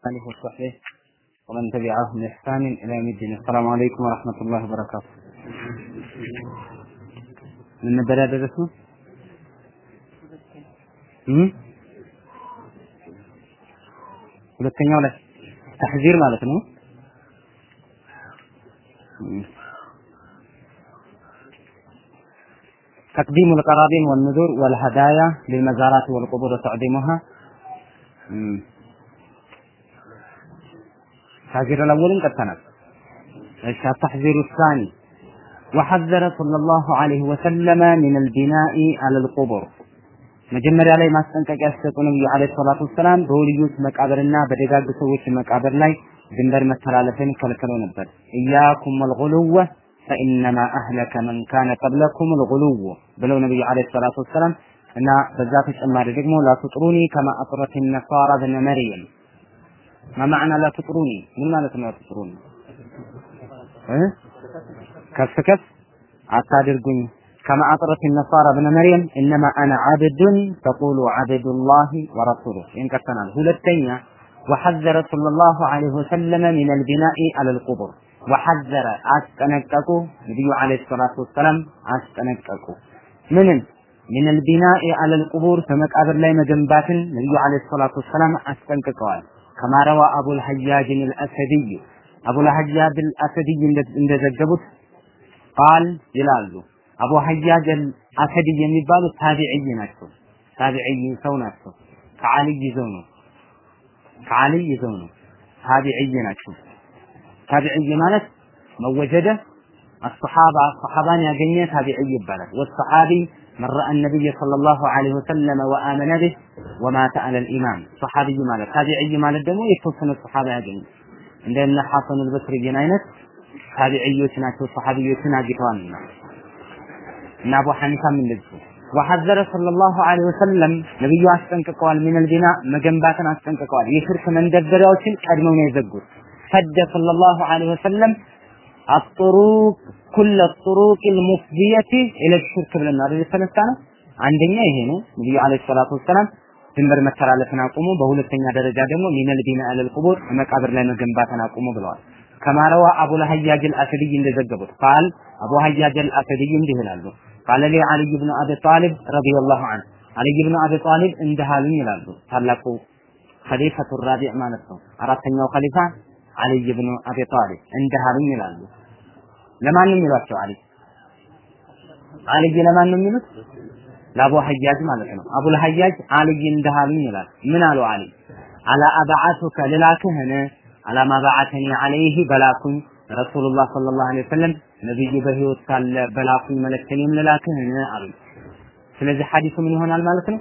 آله وصحبه ومن تبعهم بإحسان إلى يوم الدين السلام عليكم ورحمة الله وبركاته ምን ነበር ያደረስነው? ሁለተኛው ላይ ተሕዚር ማለት ነው። تقديم القرابين والنذور والهدايا للمزارات والقبور وتعظيمها تحذير الأول قد التحذير الثاني وحذر صلى الله عليه وسلم من البناء على القبور መጀመሪያ ላይ ማስጠንቀቂያ ሲሰጡ ነብዩ አለይሂ ሰላቱ ወሰላም በወልዮች መቃብርና በደጋግ ሰዎች መቃብር ላይ ድንበር መተላለፍን ከልክለው ነበር። ኢያኩም ወልጉሉወ ፈኢነማ አህለከ መን ካነ ቀብለኩም ልጉሉው ብለው ነብዩ አለይሂ ሰላቱ ወሰላም እና በዛ ተጨማሪ ደግሞ ላትጥሩኒ ከማ አጥረት ነሳራ ብነ መርየም ማማዕና ላትጥሩኒ ምን ማለት ነው ላትጥሩኒ ከፍ ከፍ አታድርጉኝ ከማ አጥረት ነሳራ ብነ መርየም እነማ አነ ዓብዱን ፈቁሉ ዓብዱላሂ ወረሱሉህ ይህን ቀርተናል ሁለተኛ وحذر صلى الله عليه وسلم من البناء على القبور ወሐዘረ አስጠነቀቁ ነብዩ አለይሂ ሰላቱ ወሰላም አስጠነቀቁ ምንም ምን البناء على القبور በመቃብር ላይ መገንባትን ነብዩ አለይሂ ሰላቱ ወሰላም አስጠንቅቀዋል ከማ ረዋ አቡል ሐያጅ አልአሰዲ አቡል ሐያጅ አልአሰዲ እንደዘገቡት ቃል ይላሉ አቡ ሐያጅ አልአሰዲ የሚባሉ ታቢዒይ ናቸው ታቢዒይ ሰው ናቸው ከዓልይ ይዘው ነው ከዓልይ ይዘው ነው ታቢዒይ ናቸው ታቢዕይ ማለት መወጀደ الصحابة صحابان ያገኘ ታቢዕይ ይባላል والصحابي من راى النبي صلى الله عليه وسلم وآمن به ومات على الإمام. صحابي مال تابعي مال الدمو يكون الصحابة هذه عندنا حسن البصري جنينت تابعي تناكو صحابي تناكو من أبو حنيفة من لبسه. وحذر صلى الله عليه وسلم. نبي أحسن كقوال من البناء. مجنبات أحسن كقوال يشرك من دبر أو تلك أدمون يزقر صلى الله عليه وسلم አጥሩቅ ኩለ ጥሩቅ ልሙፍዲየቲ إلى شرك ብለን አይደል የተነሳ አንደኛ ይሄ ነው። ነብዩ عليه الصلاة والسلام ድንበር መተላለፍን አቁሙ፣ በሁለተኛ ደረጃ ደግሞ من البناء على القبور መቃብር ላይ መገንባትን አቁሙ ብለዋል። كما روى አቡል ሀያጅ አልአሰድይ እንደዘገቡት قال አቡ ሀያጅ አልአሰድይ እንዲህ ይላሉ። قال لي አልይ አቢ ጣሊብ رضي الله عنه አልይ ብኑ አቢ ጣሊብ እንዲህ ይላሉ። ታላቁ خليفة الرابع ማለት ነው። አራተኛው ኸሊፋ አልይ ብኑ አቢ ጣሊብ እንዲህ አሉኝ ይላሉ። ለማን ነው የሚሏቸው? አሊ አልይ ለማን ነው የሚሉት? ለአቡ ሐያጅ ማለት ነው። አቡል ሐያጅ አልይ እንደሃሉኝ ይላል። ምን አሉ አሊ? አላ አብዓቱከ ልላክህን አላማ በዓተኒ አለይህ በላኩኝ ረሱሉላህ ሰለላሁ ዐለይሂ ወሰለም ነብዩ በህይወት ሳለ በላኩኝ መልእክተኔም ልላክህን አሉ። ስለዚህ ሐዲሱ ምን ይሆናል ማለት ነው?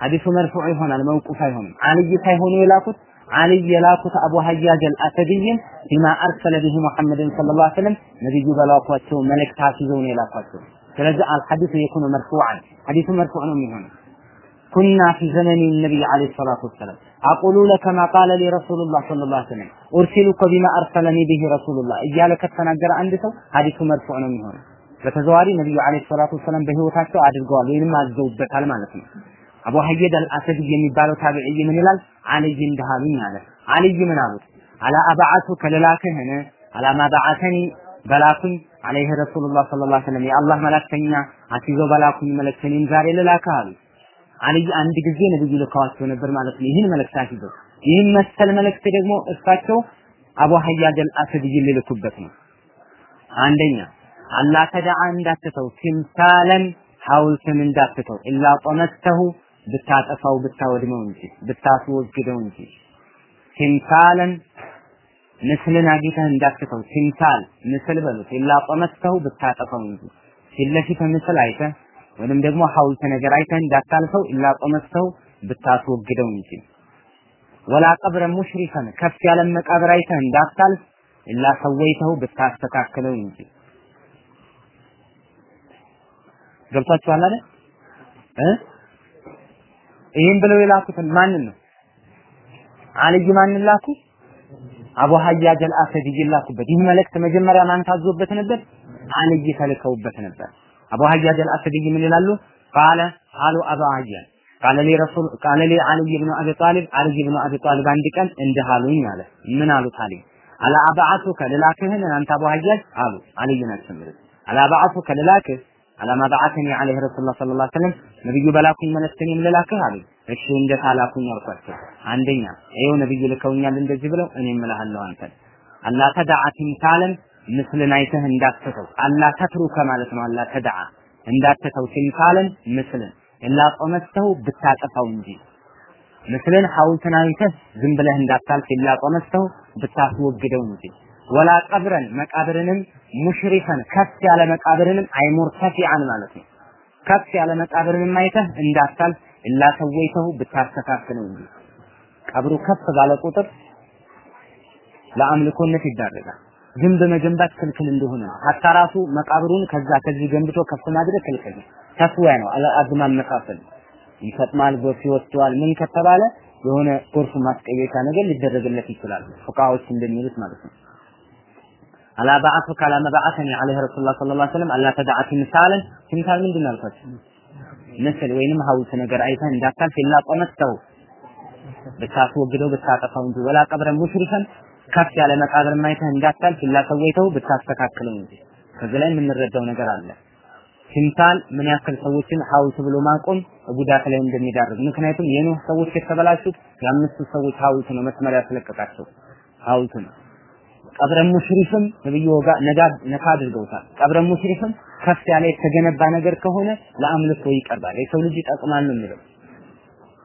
ሐዲሱ መርፉዕ ይሆናል፣ መውቁፍ አይሆንም። አልይ ሳይሆኑ የላኩት علي የላኩት አቡ ሐያጅ አልአሰድይን ቢማ አርሰለ ቢሂ ሙሐመድን ሰለላሁ ዐለይሂ ወሰለም ነብዩ በላኳቸው መልእክታት ይዘው ነው የላኳቸው። ስለዚህ አልሐዲሱ የኩኑ መርፉዓን ሐዲሱ መርፉዕ ነው የሚሆነው። ኩና ፊ ዘመኒ ነቢይ ዓለይሂ ሰላቱ ወሰላም አቁሉ ለከ ማ ቃለ ሊ ረሱሉላህ ሰለላሁ ዐለይሂ ወሰለም ኡርሲሉከ ቢማ አርሰለኒ ቢሂ ረሱሉላህ እያለ ከተናገረ አንድ ሰው ሐዲሱ መርፉዕ ነው የሚሆነው። በተዘዋዋሪ ነቢዩ ዓለይሂ ሰላቱ ወሰላም በህይወታቸው አድርገዋል ወይንም አዘውበታል ማለት ነው። አቡ ሐየድ አልአሰድ የሚባለው ታቢዒ ምን ይላል? አልይ እንደሃሉኝ አለ። አልይ ምን አሉት? አላ አባዓቱ ከለላክህን አላማ በዓተኒ በላኩኝ አለይህ ረሱሉላህ ሰለላሁ ዐለይሂ ወሰለም የአላህ መላክተኛ አስይዘው በላኩኝ መልእክተኔን ዛሬ ልላክህ አሉ። አልይ አንድ ጊዜ ነብዩ ልከዋቸው ነበር ማለት ነው። ይህን መልእክት አስይዘው ይህን መሰል መልእክት ደግሞ እሳቸው አቡ ሐያጅ አልአሰድ ሊልኩበት ነው። አንደኛ ተደዓ እንዳትተው ሲምሳለን ሐውልትን እንዳትተው ኢላ ጠመተሁ ብታጠፋው ብታወድመው እንጂ ብታስወግደው እንጂ። ሲምሳለን ምስልን አግኝተህ እንዳትተው። ሲምሳል ምስል በሉት። ኢላ ጠመተሁ ብታጠፋው እንጂ። ፊት ምስል አይተህ ወይንም ደግሞ ሐውልት ነገር አይተህ እንዳታልፈው። ኢላ ጠመተሁ ብታስወግደው እንጂ። ወላ ቀብረ ሙሽሪፈን ከፍ ያለ መቃብር አይተህ እንዳታልፍ። ኢላ ሰወይተው ብታስተካክለው እንጂ። ገብታችኋል አይደል? እ ይህን ብለው የላኩትን ማንን ነው? አልይ ማንን ላኩ? አቡ ሐያጅ አልአሰዲ ላኩበት። ይህ መልእክት መጀመሪያ ማን ታዞበት ነበር? አልይ ተልከውበት ነበር። አቡ ሐያጅ አልአሰዲ ምን ይላሉ? ቃለ አሉ አቡ ሐያጅ ቃለ ሊ ረሱል ቃለ ሊ አልይ ብኑ አቢ ጣሊብ አልይ ብኑ አቢ ጣሊብ አንድ ቀን እንዲህ አሉኝ አለ ምን አሉት አልይ አላ አባዓቱከ ልላክህን አንተ አቡ ሀያጅ አሉ አልይ ናቸው የሚሉት አላ አባዓቱከ ልላክህ አላማ በዓተኒ አለይሂ ረሱላህ ሰለላሁ ዐለይሂ ወሰለም ነብዩ በላኩኝ መለክተኛም ልላክህ አሉ እሺ እንዴት አላኩኝ አልኳቸው። አንደኛ ይኸው ነብዩ ልከውኛል እንደዚህ ብለው እኔም እልሃለሁ አንተን። አላ ተዳዓ ቲምሳለን ምስልን አይተህ እንዳትተው። አላ ተትሩከ ማለት ነው አላ ተዳዓ። እንዳትተው ቲምሳለን ምስልን። ኢላ ቆመስተው ብታጠፋው እንጂ። ምስልን ሐውልትን አይተህ ዝም ብለህ እንዳታልፍ ኢላ ቆመስተው ብታስወግደው እንጂ። ወላ ቀብረን መቃብርንም ሙሽሪፈን ከፍ ያለ መቃብርንም አይሙርተፊዓን ማለት ነው ከፍ ያለ መቃብርንም አይተህ እንዳታልፍ ኢላ ሰወይተው ብታስተካክለው እንጂ ቀብሩ ከፍ ባለ ቁጥር ለአምልኮነት ይዳረጋል። ግንብ መገንባት ክልክል እንደሆነ ነው። ሀታ ራሱ መቃብሩን ከዛ ከዚህ ገንብቶ ከፍ ማድረግ ክልክል ነው። ተስዊያ ነው። አዝማን መካፈል ይፈጥማል፣ ጎርፍ ይወስደዋል። ምን ከተባለ የሆነ ጎርፍ ማስቀየሻ ነገር ሊደረግለት ይችላል። ፉቃዎች እንደሚሉት ማለት ነው። አላ አላ መብዓተኒ ዐለይሂ ረሱሉላህ ሰለላሁ ዐለይሂ ወሰለም አላ ተድዓ ትምሳለን ትምሳል ምንድን ነው ያልኳቸው? ምስል ወይንም ሐውልት ነገር አይተህ እንዳታልፍ ኢላ ቆመስተው ብታስወግደው ብታጠፋው እንጂ ወላ ቀብረን ሙሽሪፈን ከፍ ያለ መቃብር ማይተህ እንዳታልፍ ኢላ ሰወይተው ብታስተካክለው እንጂ ከዚህ ላይ የምንረዳው ነገር አለ። ሲምሳል ምን ያክል ሰዎችን ሐውልት ብሎ ማቆም ጉዳት ላይ እንደሚዳርግ ምክንያቱም የኖህ ሰዎች የተበላሹት የአምስቱ ሰዎች ሐውልት ነው መስመር ያስለቀቃቸው ሐውልት ነው። ቀብረን ሙሽሪፍም ነብዩ ወጋ ነጋ ነካ አድርገውታል። ቀብረን ሙሽሪፍም ከፍ ያለ የተገነባ ነገር ከሆነ ለአምልኮ ይቀርባል። የሰው ልጅ ይጠቅማል ነው የሚለው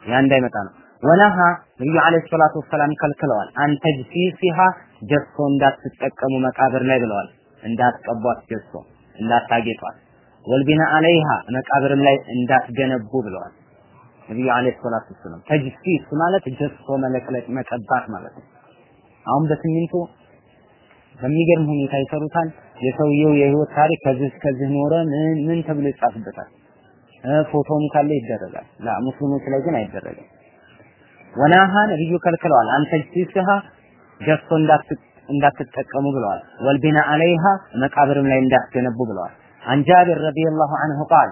ያ እንዳይመጣ ነው። ወነሃ ነብዩ አለይሂ ሰላቱ ወሰላም ከልክለዋል። አንተ ፊሲሃ ጀሶ እንዳትጠቀሙ መቃብር ላይ ብለዋል። እንዳትቀቧት ጀሶ እንዳታጌጧት፣ ወልቢና አለይሃ መቃብርም ላይ እንዳትገነቡ ብለዋል ነብዩ አለይሂ ሰላቱ ወሰላም። ተጅሲስ ማለት ጀሶ መለቅለቅ መቀባት ማለት ነው። አሁን በሲሚንቶ በሚገርም ሁኔታ ይሰሩታል። የሰውየው የህይወት ታሪክ ከዚህ እስከዚህ ኖረ ምን ምን ተብሎ ይጻፍበታል። ፎቶም ካለ ይደረጋል። ላ ሙስሊሞች ላይ ግን አይደረግም። ወናሃ ነብዩ ከልክለዋል። አንተ ጅሲስሃ ገዝቶ እንዳትጠቀሙ ብለዋል። ወልቢና አለይሃ መቃብርም ላይ እንዳትገነቡ ብለዋል። አን ጃቢር ረዲየላሁ ዐንሁ ቃል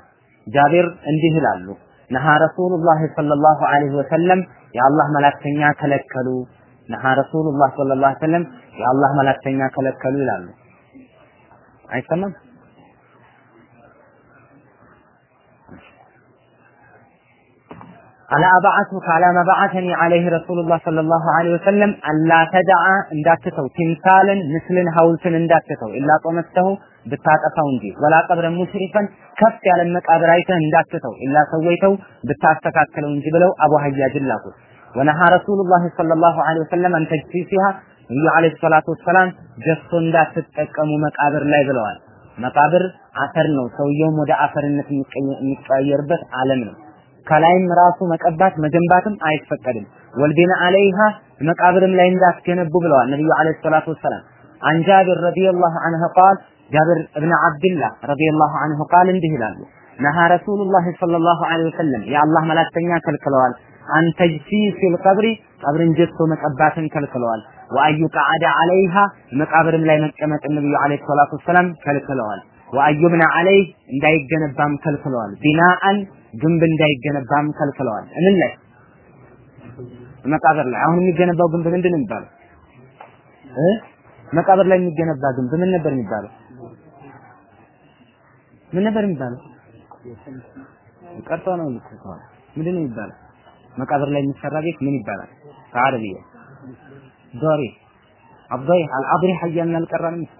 ጃቢር እንዲህ ይላሉ ነሃ ረሱሉላህ ሰለላሁ ዐለይሂ ወሰለም የአላህ መላክተኛ ከለከሉ ነሃ ረሱሉላህ ሰለላሁ ዐለይሂ ወሰለም የአላህ መላክተኛ ከለከሉ ይላሉ። አይሰማም? አላ አባዓቱከ አላ መባዓተኒ ዐለይሂ ረሱሉላህ ሰለላሁ ዐለይሂ ወሰለም አላ ተደዓ እንዳትተው ቲምሳልን ምስልን ሐውልትን እንዳትተው ኢላ ጦመስተው ብታጠፋው እንጂ ወላ ቀብረን ሙሽሪፈን ከፍ ያለ መቃብር አይተህ እንዳትተው ኢላ ሰወይተው ብታስተካክለው እንጂ ብለው አቡ ሀያጅን ላኩት። ወነሃ ረሱሉላህ ሰለላሁ ዐለይሂ ወሰለም አን ተጅሲሲሃ ነብዩ ዐለይሂ ሰላቱ ወሰላም ጀሶ እንዳትጠቀሙ መቃብር ላይ ብለዋል። መቃብር አፈር ነው። ሰውየውም ወደ አፈርነት የሚቀየርበት ዓለም ነው። ከላይም ራሱ መቀባት መገንባትም አይፈቀድም። ወልቢና አለይሃ መቃብርም ላይ እንዳትገነቡ ብለዋል ነብዩ ዐለይሂ ሰላቱ ወሰላም። አን ጃቢር ረዲየላሁ ዐንሁ ቃል ጃቢር እብነ አብድላህ ረዲየላሁ ዐንሁ ቃል እንዲህ ይላሉ ነሃ ረሱሉላህ ሰለላሁ ዐለይሂ ወሰለም የአላህ መላክተኛ ከልክለዋል። አንተጅሲ ፊል ቀብሪ ቀብርን ጀሶ መቀባትን ከልክለዋል። ወአዩ ቀዓደ አለይሃ መቃብርም ላይ መቀመጥ ነብዩ ዐለይሂ ሰላቱ ወሰላም ከልክለዋል። ወአዩብና አለይህ እንዳይገነባም ከልክለዋል። ቢናአን ግንብ እንዳይገነባም ከልክለዋል። እምን ላይ መቃብር ላይ አሁን የሚገነባው ግንብ ምንድን ነው የሚባለው? እ መቃብር ላይ የሚገነባ ግንብ ምን ነበር የሚባለው? ምን ነበር የሚባለው? ቀርቶ ነው የሚባለው። ምንድን ነው የሚባለው? መቃብር ላይ የሚሰራ ቤት ምን ይባላል? በአረብያ ዶሪ አብዳይ አልአብሪህ እያልን አልቀራንም እሱ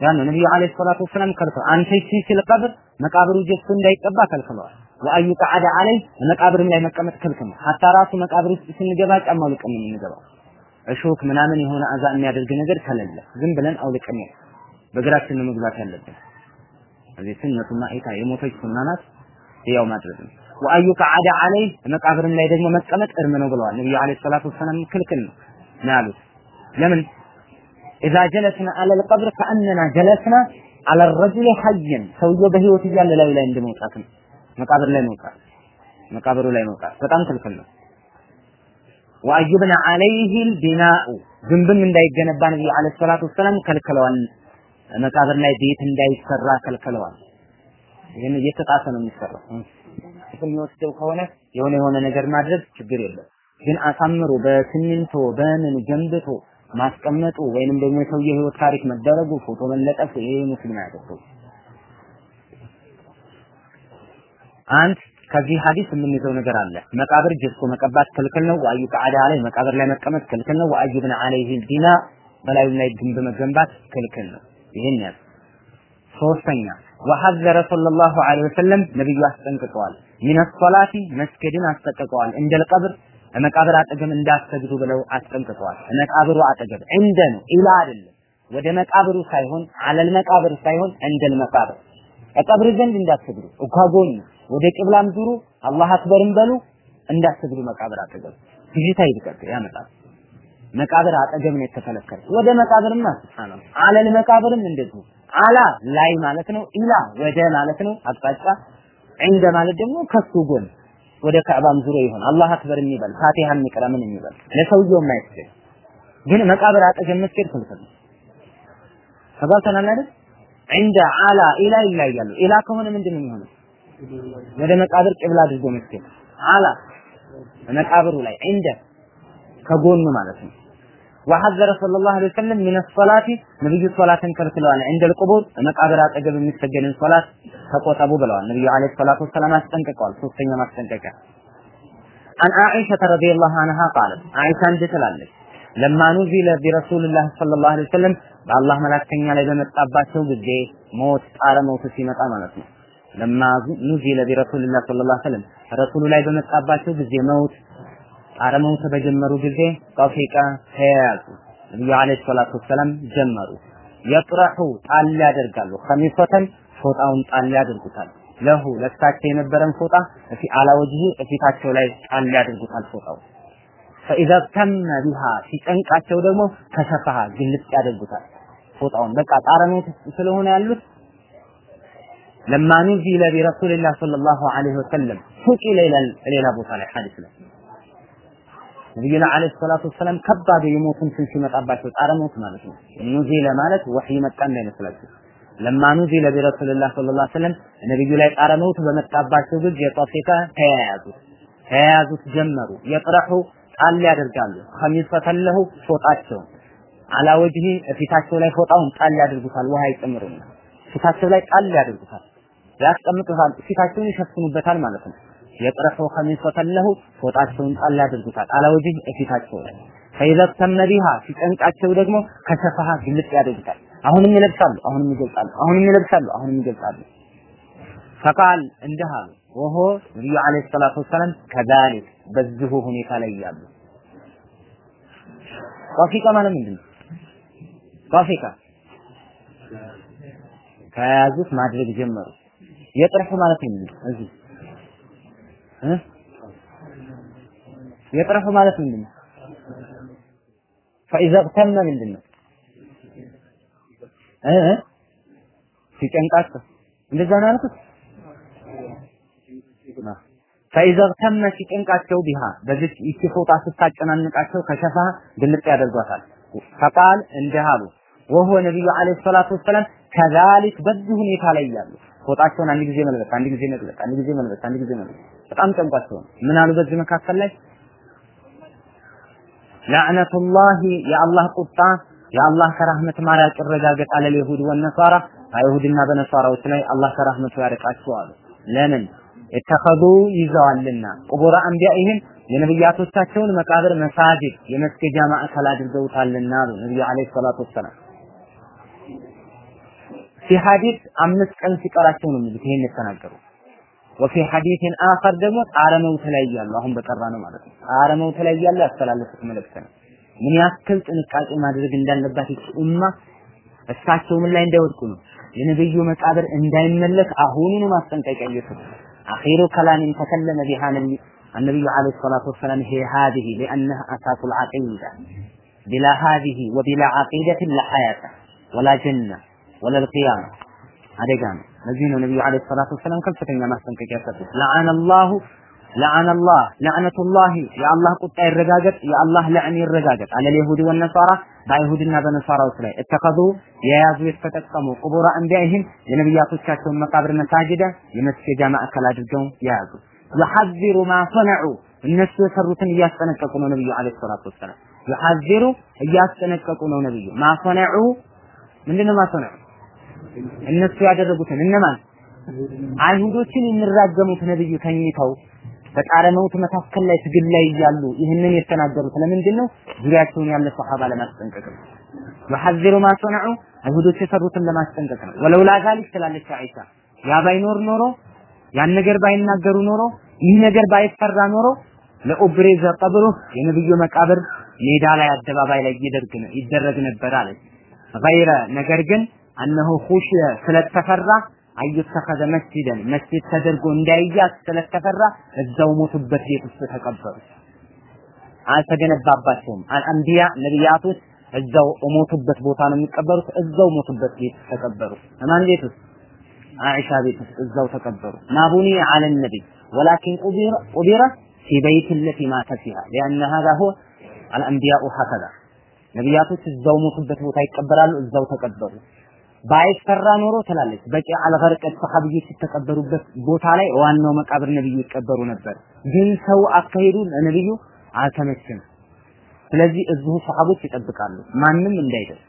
ያን ነብዩ አለይሂ ሰላቱ ወሰላም ከልከው አንተ ሲል ቀብር መቃብሩ ጀሱ እንዳይቀባ ከልክለዋል። ወአዩ ቀዓደ አለይ መቃብርም ላይ መቀመጥ ክልክል ነው። ሀታ ራሱ መቃብር ውስጥ ስንገባ ጫማ አውልቀን የምንገባው። እሾክ ምናምን የሆነ አዛ የሚያደርግ ነገር ከሌለ ዝም ብለን አውልቀን በእግራችን መግባት ያለብን። እዚህ ስነቱ ማኢታ የሞተች ሱና ያው ማድረግ ነው። ወአዩ ቀዓደ አለይ መቃብርም ላይ ደግሞ መቀመጥ እርም ነው ብለዋል ነብዩ አለይሂ ሰላቱ ወሰላም ክልክል ነው ያሉት። ለምን ኢዛ ጀለስና አለል ቀብር ከአነና ጀለስና አለ ረጁል ሐይን ሰውየው በህይወት እያለ ላይ ላይ እንደመውጣት ነው። መቃብር ላይ መውጣት መቃብሩ ላይ መውጣት በጣም ክልክል ነው። ወአዩብና አለይህ ቢናኡ ግንብም እንዳይገነባ ነብዩ አለይሂ ሰላቱ ወሰላም ከልክለዋል። መቃብር ላይ ቤት እንዳይሰራ ከልክለዋል። ይህን እየተጣሰ ነው የሚሰራው። የሚወስደው ከሆነ የሆነ የሆነ ነገር ማድረግ ችግር የለም። ግን አሳምሮ በሲሚንቶ በምን ገንብቶ ማስቀመጡ ወይንም ደግሞ የሰውየ ህይወት ታሪክ መደረጉ ፎቶ መለጠፉ ይሄ ሙስሊም አያደርገው። አንድ ከዚህ ሐዲስ የምንይዘው ነገር አለ። መቃብር ጀሶ መቀባት ክልክል ነው። ወአዩ ቀዓደ አለይ መቃብር ላይ መቀመጥ ክልክል ነው። ወአዩ ብን አለይሂ ዲና በላዩ ላይ ግንብ መገንባት ክልክል ነው። ይሄን ያዝ። ሶስተኛ ወሐዘረ ሰለላሁ ዐለይሂ ወሰለም ነብዩ አስጠንቅቀዋል። ሚነ ሶላቲ መስገድን አስጠንቅቀዋል። እንደል ቀብር መቃብር አጠገብ እንዳትሰግዱ ብለው አስጠንቅቀዋል። መቃብሩ አጠገብ እንደ ነው ኢላ አይደለም። ወደ መቃብሩ ሳይሆን አለል መቃብር ሳይሆን እንደል መቃብር ከቀብር ዘንድ እንዳትሰግዱ እኳጎኝ ወደ ቂብላም ዙሩ አላህ አክበርም በሉ እንዳትሰግዱ መቃብር አጠገብ ብዥታ ይድቀቅ ያመጣል። መቃብር አጠገብ ነው የተከለከለ። ወደ መቃብርማ ሱብሃንአላህ አለል መቃብርም እንደዚሁ አላ ላይ ማለት ነው። ኢላ ወደ ማለት ነው አቅጣጫ። ዒንደ ማለት ደግሞ ከሱ ጎን ወደ ካዕባም ዙሮ ይሆን አላህ አክበር የሚበል ፋቲሃ የሚቀራ ምን የሚበል ለሰውየው የማይስገድ ግን መቃብር አጠገብ መስገድ ክልክል ነው። ተባልተናል አይደል? ዒንደ አላ ኢላ ይለያያሉ። ኢላ ከሆነ ምንድን ነው የሚሆነው? ወደ መቃብር ቂብላ አድርጎ መስገድ። አላ መቃብሩ ላይ ዒንደ ከጎኑ ማለት ነው። ወሐዘረ ሰለላሁ ዐለይሂ ወሰለም ሚነ ሶላቲ ነብዩ ሶላትን ከልክለዋል። እንደ ልቁቡር መቃብር አጠገብ የሚሰገድን ሶላት ተቆጠቡ ብለዋል። ነብዩ ዐለይሂ ሰላቱ ወሰላም አስጠንቅቀዋል። ሶስተኛ ማስጠንቀቂያ አን አኢሸተ ረዲየላሁ ዐንሃ ቃለት አኢሻ እንዲህ ትላለች ለማ ኑዚለ ቢረሱልላህ ሰለላሁ ዐለይሂ ወሰለም በአላህ መላክተኛ ላይ በመጣባቸው ጊዜ ሞት ጣረ ሞት ሲመጣ ማለት ነው። ለማ ኑዚለ ቢረሱልላህ ሰለላሁ ዐለይሂ ወሰለም ረሱሉ ላይ በመጣባቸው ጊዜ መውት መውት በጀመሩ ጊዜ ጠፊቃ ተያያዙ። ነብዩ አለይሂ ሰላቱ ወሰላም ጀመሩ። የጥረሑ ጣል ያደርጋሉ። ከሚፈተን ፎጣውን ጣል ያደርጉታል። ለሁ ለሳቸው የነበረን ፎጣ እፊ አላ ወጅሂ እፊታቸው ላይ ጣል ያደርጉታል ፎጣው ፈኢዛ ተመ ቢሃ ሲጨንቃቸው ደግሞ ከሸፈሃ ግልጽ ያደርጉታል ፎጣውን በቃ ጣረ መውት ስለሆነ ያሉት ለማ ኑዚለ ቢረሱልላህ ሰለላሁ ዐለይሂ ወሰለም ሱቂ ሌላ ቦታ ላይ ሐዲስ ላይ ነብዩና አለይሂ ሰላቱ ወሰላም ከባድ የሞትን ስን ሲመጣባቸው ጣረ ሞት ማለት ነው። ኑዚለ ማለት ወህይ መጣ እንዳይመስላችሁ። ለማ ኑዚለ ቢረሱልላህ ሰለላሁ ዐለይሂ ወሰለም ነብዩ ላይ ጣረ ሞት በመጣባቸው ጊዜ የጠፊቃ ተያያዙት ተያያዙት ጀመሩ። የጥረሑ ጣል ያደርጋሉ። ከሚፈተን ለሁ ፎጣቸውን አላ ወጅሂ ፊታቸው ላይ ፎጣውን ጣል ያደርጉታል። ውሃ ይጨምሩና ፊታቸው ላይ ጣል ያደርጉታል። ያስቀምጡታል። ፊታቸውን ይሸፍኑበታል ማለት ነው። የጥረሑ ከሚፈተን ለሁ ፎጣቸውን ጣል ያደርጉታል። አላ ወጅህ እፊታቸው ላይ ፈኢዛ ተመ ቢሃ ሲጨንቃቸው ደግሞ ከሸፈሃ ግልጽ ያደርጉታል። አሁንም ይለብሳሉ፣ አሁንም ይገልጻሉ፣ አሁንም ይለብሳሉ፣ አሁንም ይገልጻሉ። ፈቃል እንዲህ አሉ ወሆ ነቢዩ ዓለይሂ ሰላቱ ወሰላም ከዛሊክ በዚሁ ሁኔታ ላይ ያሉ ጧፊቃ ማለት ምንድን ነው? ጧፊቃ ከያዙት ማድረግ ጀመሩ። የጥርሑ ማለት ነው? እዚህ የጥረፉ ማለት ምንድን ነው? ፈኢዛ እግተመ ምንድን ነው? እ ሲጨንቃቸው እንደዛ ነው ያልኩት። ፈኢዛ እግተመ ሲጨንቃቸው ቢሃ በዚች ይቺ ፎጣ ስታጨናንቃቸው ከሸፋ ግልጥ ያደርጓታል። ፈቃል እንዲህ አሉ ወሆ ነቢዩ ዓለይሂ ሰላቱ ወሰላም በዚህ ሁኔታ ላይ ያሉ ፎጣቸውን አንድ ጊዜ መልበስ፣ አንድ ጊዜ መልበስ፣ አንድ ጊዜ መልበስ፣ አንድ ጊዜ መልበስ። በጣም ጨንቋቸው ምን አሉ በዚህ መካከል ላይ? ለዕነቱላሂ የአላህ ቁጣ የአላህ ከራህመት ማራቅ ይረጋገጥ አለል ይሁድ ወነሳራ በይሁድና በነሳራዎች ላይ አላህ ከራህመቱ ያርቃቸው አሉ። ለምን? የተኸዙ ይዘዋልና። ቁቡረ አንቢያኢህም የነብያቶቻቸውን መቃብር መሳጅድ የመስገጃ ማዕከል አድርገውታልና አሉ ነብዩ አለይሂ ሰላቱ ወሰላም። ፊ ሐዲስ አምስት ቀን ሲቀራቸው ነው የሚሉት ይሄን የተናገሩ ወፊ ሐዲስን አኸር ደግሞ ጣረ መውት ላይ እያሉ አሁን በቀራ ነው ማለት ነው። ጣረ መውት ላይ እያሉ ያስተላለፉት መልእክት ነው። ምን ያክል ጥንቃቄ ማድረግ እንዳለባት ይች ኡማ እሳቸው ምን ላይ እንዳይወድቁ ነው። የነብዩ መቃብር እንዳይመለክ አሁኑኑ ማስጠንቀቂያ እየሰጡ አኺሩ ከላሚን ተከለመ ቢሃ ነቢ النبي عليه الصلاة والسلام هي هذه لأنها أساس العقيدة بلا هذه وبلا عقيدة لا حياة ولا جنة ولا القيامة አደጋ ነው። ለዚህ ነው ነብዩ አለይሂ ሰላቱ ወሰላም ከፍተኛ ማስጠንቀቂያ ሰጡት። ለዓነ አላሁ ለዓነ አላህ ለዕነቱላሂ የአላህ ቁጣ ይረጋገጥ፣ የአላህ ለዕን ይረጋገጥ አለል ይሁዲ ወነሳራ በአይሁድና በነሳራዎች ላይ እተከዙ የያዙ የተጠቀሙ ቁቡራ አንቢያኢህም የነብያቶቻቸውን መቃብር መሳጅደ የመስገጃ ማዕከል አድርገው የያዙ يحذر ما صنعوا እነሱ የሰሩትን እያስጠነቀቁ ነው ነብዩ አለይሂ ሰላቱ ወሰላም يحذر እያስጠነቀቁ ነው ነብዩ ማሰነዑ ምንድነው ማሰነዑ እነሱ ያደረጉትን እነማን አይሁዶችን የሚራገሙት ነብዩ ተኝተው በጣረ መውት መካከል ላይ ትግል ላይ እያሉ ይህንን የተናገሩት ለምንድን ነው? ዙሪያቸውን ያለ ሰሃባ ለማስጠንቀቅ ነው። ወሐዚሩ ማ ሰነዑ አይሁዶች የሰሩትን ለማስጠንቀቅ ነው። ወለውላ ዛሊክ ትላለች አይሻ ያ ባይኖር ኖሮ ያን ነገር ባይናገሩ ኖሮ ይህ ነገር ባይፈራ ኖሮ ለኡብሬዘ ቀብሩ የነብዩ መቃብር ሜዳ ላይ አደባባይ ላይ ይደረግ ነበር አለች። ገይረ ነገር ግን አነሁ ኹሽየ ስለተፈራ አዩተኸዘ መስጂደን መስጂድ ተደርጎ እንዳይያዝ ስለተፈራ እዛው ሞቱበት ቤት ውስጥ ተቀበሩ። አልተገነባባቸውም። አልአንቢያ ነቢያቶች እዛው ሞቱበት ቦታ ነው የሚቀበሩት። እዛው ሞቱበት ቤት ተቀበሩ። ማን ቤት ውስጥ? አይሻ ቤት ውስጥ እዛው ተቀበሩ። ማቡኒ አለ ነቢይ ወላኪን ቁቢረ ቁቢረ ፊ በይት ለቲ ማተ ፊሃ ሊአነ ሀዛ ሁወ አልአንቢያኡ ሀከዛ ነቢያቶች እዛው ሞቱበት ቦታ ይቀበራሉ። እዛው ተቀበሩ። ባይፈራ ኖሮ ትላለች በቂ አልገርቀት ሰሐቢዎች የተቀበሩበት ቦታ ላይ ዋናው መቃብር ነብዩ ይቀበሩ ነበር። ግን ሰው አካሄዱ ነብዩ አልተመቸም። ስለዚህ እዚሁ ሰሐቦች ይጠብቃሉ። ማንም እንዳይደርስ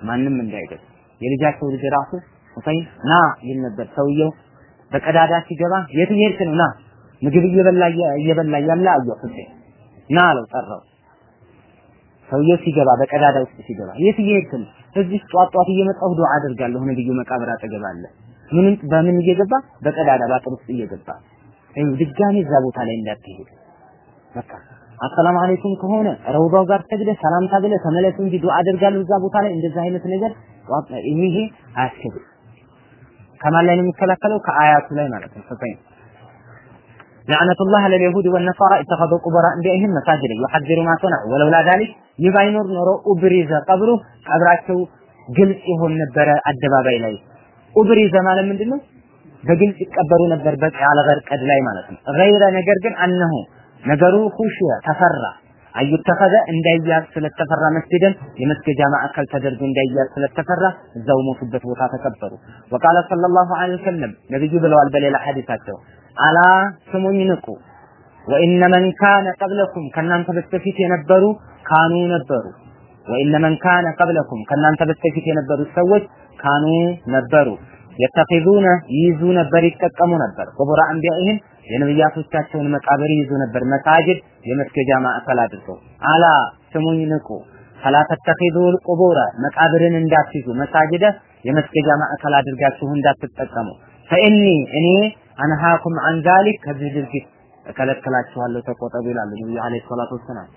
ማንም እንዳይደርስ የልጃቸው ልጅ ራሱ ሁሰይን ና ይል ነበር። ሰውየው በቀዳዳ ሲገባ የት እየሄድክ ነው? ና ምግብ እየበላ እየበላ ያለ አየሁ ሁሴን ና አለው ጠራው። ሰውየው ሲገባ በቀዳዳ ውስጥ ሲገባ የት እየሄድክ ነው? እዚህ ጧት ጧት እየመጣሁ ዱዓ አደርጋለሁ ነብዩ መቃብር አጠገብ አለ። ምንም በምን እየገባ በቀዳዳ ባጥር ውስጥ እየገባ ይኸው ድጋሜ እዛ ቦታ ላይ እንዳትሄድ በቃ አሰላም አለይኩም ከሆነ ረውዳው ጋር ሰግደህ ሰላምታ ብለህ ተመለስ እንጂ ዱዓ አደርጋለሁ እዛ ቦታ ላይ እንደዛ አይነት ነገር ይሄ ይሄ አያስኬድም። ከማን ላይ ነው የሚከላከለው? ከአያቱ ላይ ማለት ነው። ለዕነቱላህ ለልይሁድ ወነሳራ ኢተኸዙ ቁቡራ እንዲህም መሳጅድ ይሐዚሩ ማ ሰነዑ ወለውላ ዛሊክ ይህ ባይኖር ኖሮ ኡብሪዘ ቀብሩ ቀብራቸው ግልጽ ይሆን ነበረ አደባባይ ላይ ኡብሪዘ ማለት ምንድን ነው? በግልጽ ይቀበሩ ነበር በቃለ ቀድ ላይ ማለት ነው። ገይረ ነገር ግን አነሁ ነገሩ ሁሽየ ተፈራ አይተፈዘ እንዳይያዝ ስለተፈራ መስጊድን የመስገጃ ማዕከል ተደርጎ እንዳይያዝ ስለተፈራ እዛው ሞቱበት ቦታ ተቀበሩ። ወቃለ ሰለላሁ ዐለይሂ ወሰለም ነብዩ ብለዋል በሌላ ሐዲሳቸው አላ ስሙኝ ንቁ። ወኢነ መን ካነ ቀብለኩም ከእናንተ በስተፊት የነበሩ ካኑ ነበሩ። ወኢነ መን ካነ ቀብለኩም ከእናንተ በስተፊት የነበሩት ሰዎች ካኑ ነበሩ። የተኺዙነ ይይዙ ነበር ይጠቀሙ ነበር። ቁቡረ አንቢያኢህም የነብያቶቻቸውን መቃብር ይይዙ ነበር መሳጅድ የመስገጃ ማዕከል አድርገው። አላ ስሙኝ ንቁ። ፈላ ተተኺዙ ቁቡረ መቃብርን እንዳትይዙ መሳጅደ የመስገጃ ማዕከል አድርጋችሁ እንዳትጠቀሙ። ፈኢኒ እኔ አንሃኩም አን ዛሊክ ከዚህ ድርጊት እከለክላችኋለሁ ተቆጠቡ ይላሉ ነብዩ አለይሂ ሰላቱ ወሰላም።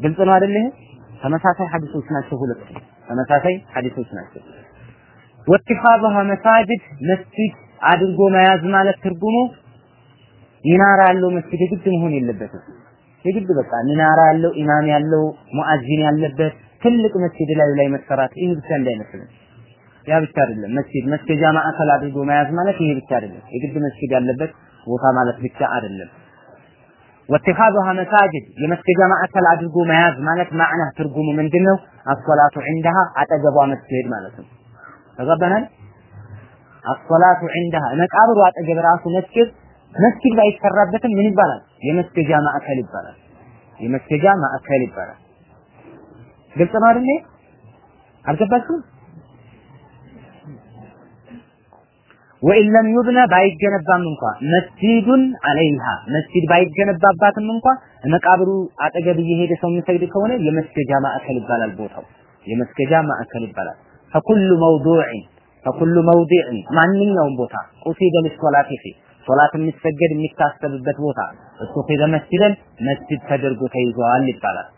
ግልጽ ነው አይደል ይሄ? ተመሳሳይ ሐዲሶች ናቸው ሁለቱ። ተመሳሳይ ሐዲሶች ናቸው። ወትኻበሃ መሳጅድ መስጂድ አድርጎ መያዝ ማለት ትርጉሙ ሚናራ ያለው መስጂድ የግድ መሆን የለበትም። የግድ በቃ ሚናራ ያለው ኢማም ያለው ሙአዚን ያለበት ትልቅ መስጂድ ላይ ላይ መሰራት ይህ ብቻ እንዳይመስልን ያ ብቻ አይደለም መስጂድ መስገጃ ማዕከል አድርጎ መያዝ ማለት ይሄ ብቻ አይደለም የግድ መስጂድ ያለበት ቦታ ማለት ብቻ አይደለም ወትኻዙሃ መሳጅድ የመስገጃ ማዕከል አድርጎ መያዝ ማለት ማዕና ትርጉሙ ምንድነው? አሶላቱ ዒንደሃ አጠገቧ መስጊድ ማለት ነው። ተገባናል? አሶላቱ ዒንደሃ መቃብሩ አጠገብ ራሱ መስጊድ መስጊድ ባይሰራበትም ምን ይባላል? የመስገጃ ማዕከል ይባላል። የመስገጃ ማዕከል ይባላል። ግልጽ ነው አይደል? አልገባችሁም? ወኢን ለም ዩብነ ባይገነባም እንኳ መስጂዱን አለይሃ መስጂድ ባይገነባባትም እንኳ መቃብሩ አጠገብ እየሄደ ሰው የሚሰግድ ከሆነ የመስገጃ ማዕከል ይባላል ቦታው የመስገጃ ማዕከል ይባላል ፈኩሉ መውዱዕን ፈኩሉ መውዲዕን ማንኛውም ቦታ ቁሲደ ሊሶላቲ ፊ ሶላት የሚሰገድ የሚታሰብበት ቦታ እሱ ኺደ መስጂደን መስጂድ ተደርጎ ተይዘዋል ይባላል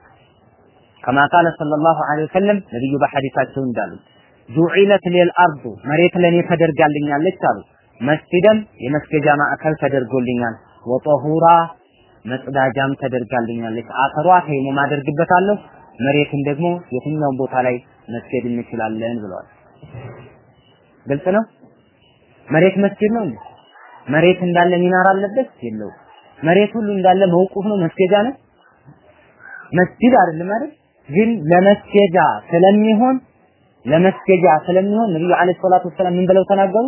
ከማ ቃለ ሰለላሁ ዐለይሂ ወሰለም ነብዩ በሐዲሳቸው እንዳሉት ጁዒለት ሊል አርዱ መሬት ለኔ ተደርጋልኛለች አሉ። መስጂደን የመስገጃ ማዕከል ተደርጎልኛል። ወጠሁራ መጽዳጃም ተደርጋልኛለች። አፈሯ ተይሙም አደርግበታለሁ መሬትን ደግሞ የትኛውም ቦታ ላይ መስገድ እንችላለን ብለዋል። ግልጽ ነው? መሬት መስጊድ ነው መሬት እንዳለ ሚናር አለበት? የለው መሬት ሁሉ እንዳለ መውቁፍ ነው? መስገጃ ነው? መስጊድ አይደለም አይደል? ግን ለመስገጃ ስለሚሆን ለመስገጃ ስለሚሆን ነብዩ አለይሂ ሰላቱ ወሰላም ምን ብለው ተናገሩ?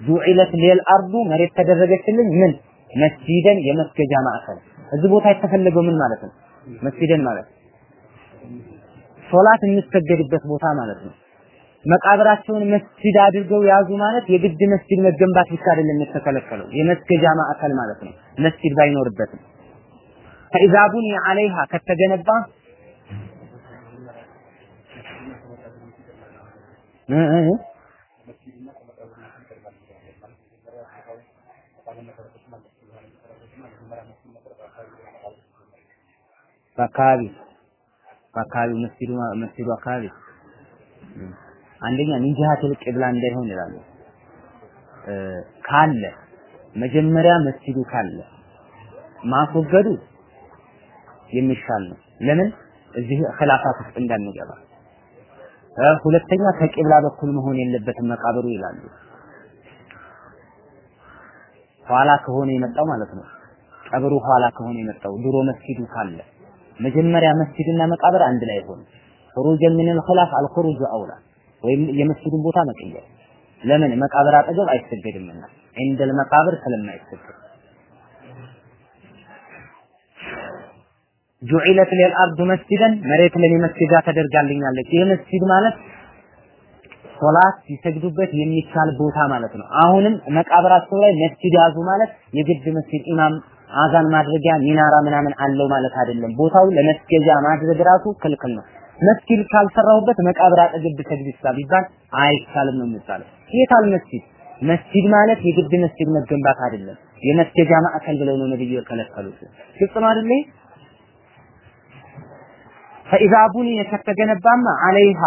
ጁዒለት ሊል አርዱ መሬት ተደረገችልኝ ምን መስጂደን የመስገጃ ማዕከል እዚህ ቦታ የተፈለገው ምን ማለት ነው? መስጂደን ማለት ሶላት የሚሰገድበት ቦታ ማለት ነው። መቃብራቸውን መስጂድ አድርገው ያዙ ማለት የግድ መስጂድ መገንባት ብቻ አይደለም የተከለከለው የመስገጃ ማዕከል ማለት ነው። መስጂድ ባይኖርበትም ፈኢዛ ቡኒ ዐለይሃ ከተገነባ እ እ በአካባቢ በአካባቢው መስጂዱ መስጂዱ አካባቢ አንደኛ ሚንጃሃቱል ቂብላ እንዳይሆን ይላሉ። ካለ መጀመሪያ መስጂዱ ካለ ማስወገዱ የሚሻል ነው። ለምን እዚህ ኺላፋት ውስጥ እንዳንገባ። ሁለተኛ ከቂብላ በኩል መሆን የለበትም መቃብሩ ይላሉ። ኋላ ከሆነ የመጣው ማለት ነው። ቀብሩ ኋላ ከሆነ የመጣው ድሮ መስጂዱ ካለ መጀመሪያ መስጂድና መቃብር አንድ ላይ ሆነ خروج من الخلاف الخروج اولى ወይም የመስጂዱን ቦታ መቀየር ለምን መቃብር አጠገብ አይሰገድምና عند المقابر ስለማይሰገድ ጁዒለት ለልአርዱ መስጂደን መሬት ለኔ መስጊጃ ተደርጋልኛለች። ይህ መስጂድ ማለት ሶላት ሲሰግዱበት የሚቻል ቦታ ማለት ነው። አሁንም መቃብራቸው ላይ መስጂድ ያዙ ማለት የግድ መስጂድ ኢማም አዛን ማድረጊያ ሚናራ ምናምን አለው ማለት አይደለም። ቦታው ለመስገጃ ማድረግ ራሱ ክልክል ነው። መስጊድ ካልሰራሁበት መቃብር አጠገብ ብሰግድ ይችላል ቢባል አይቻልም ነው የሚባለው። የታል መስጊድ? መስጊድ ማለት የግድ መስጊድ መገንባት አይደለም። የመስገጃ ማዕከል ብለው ነው ነብዩ የከለከሉት። ግልጽ ነው አይደል? ፈኢዛ ቡኒየ ከተገነባማ አለይሃ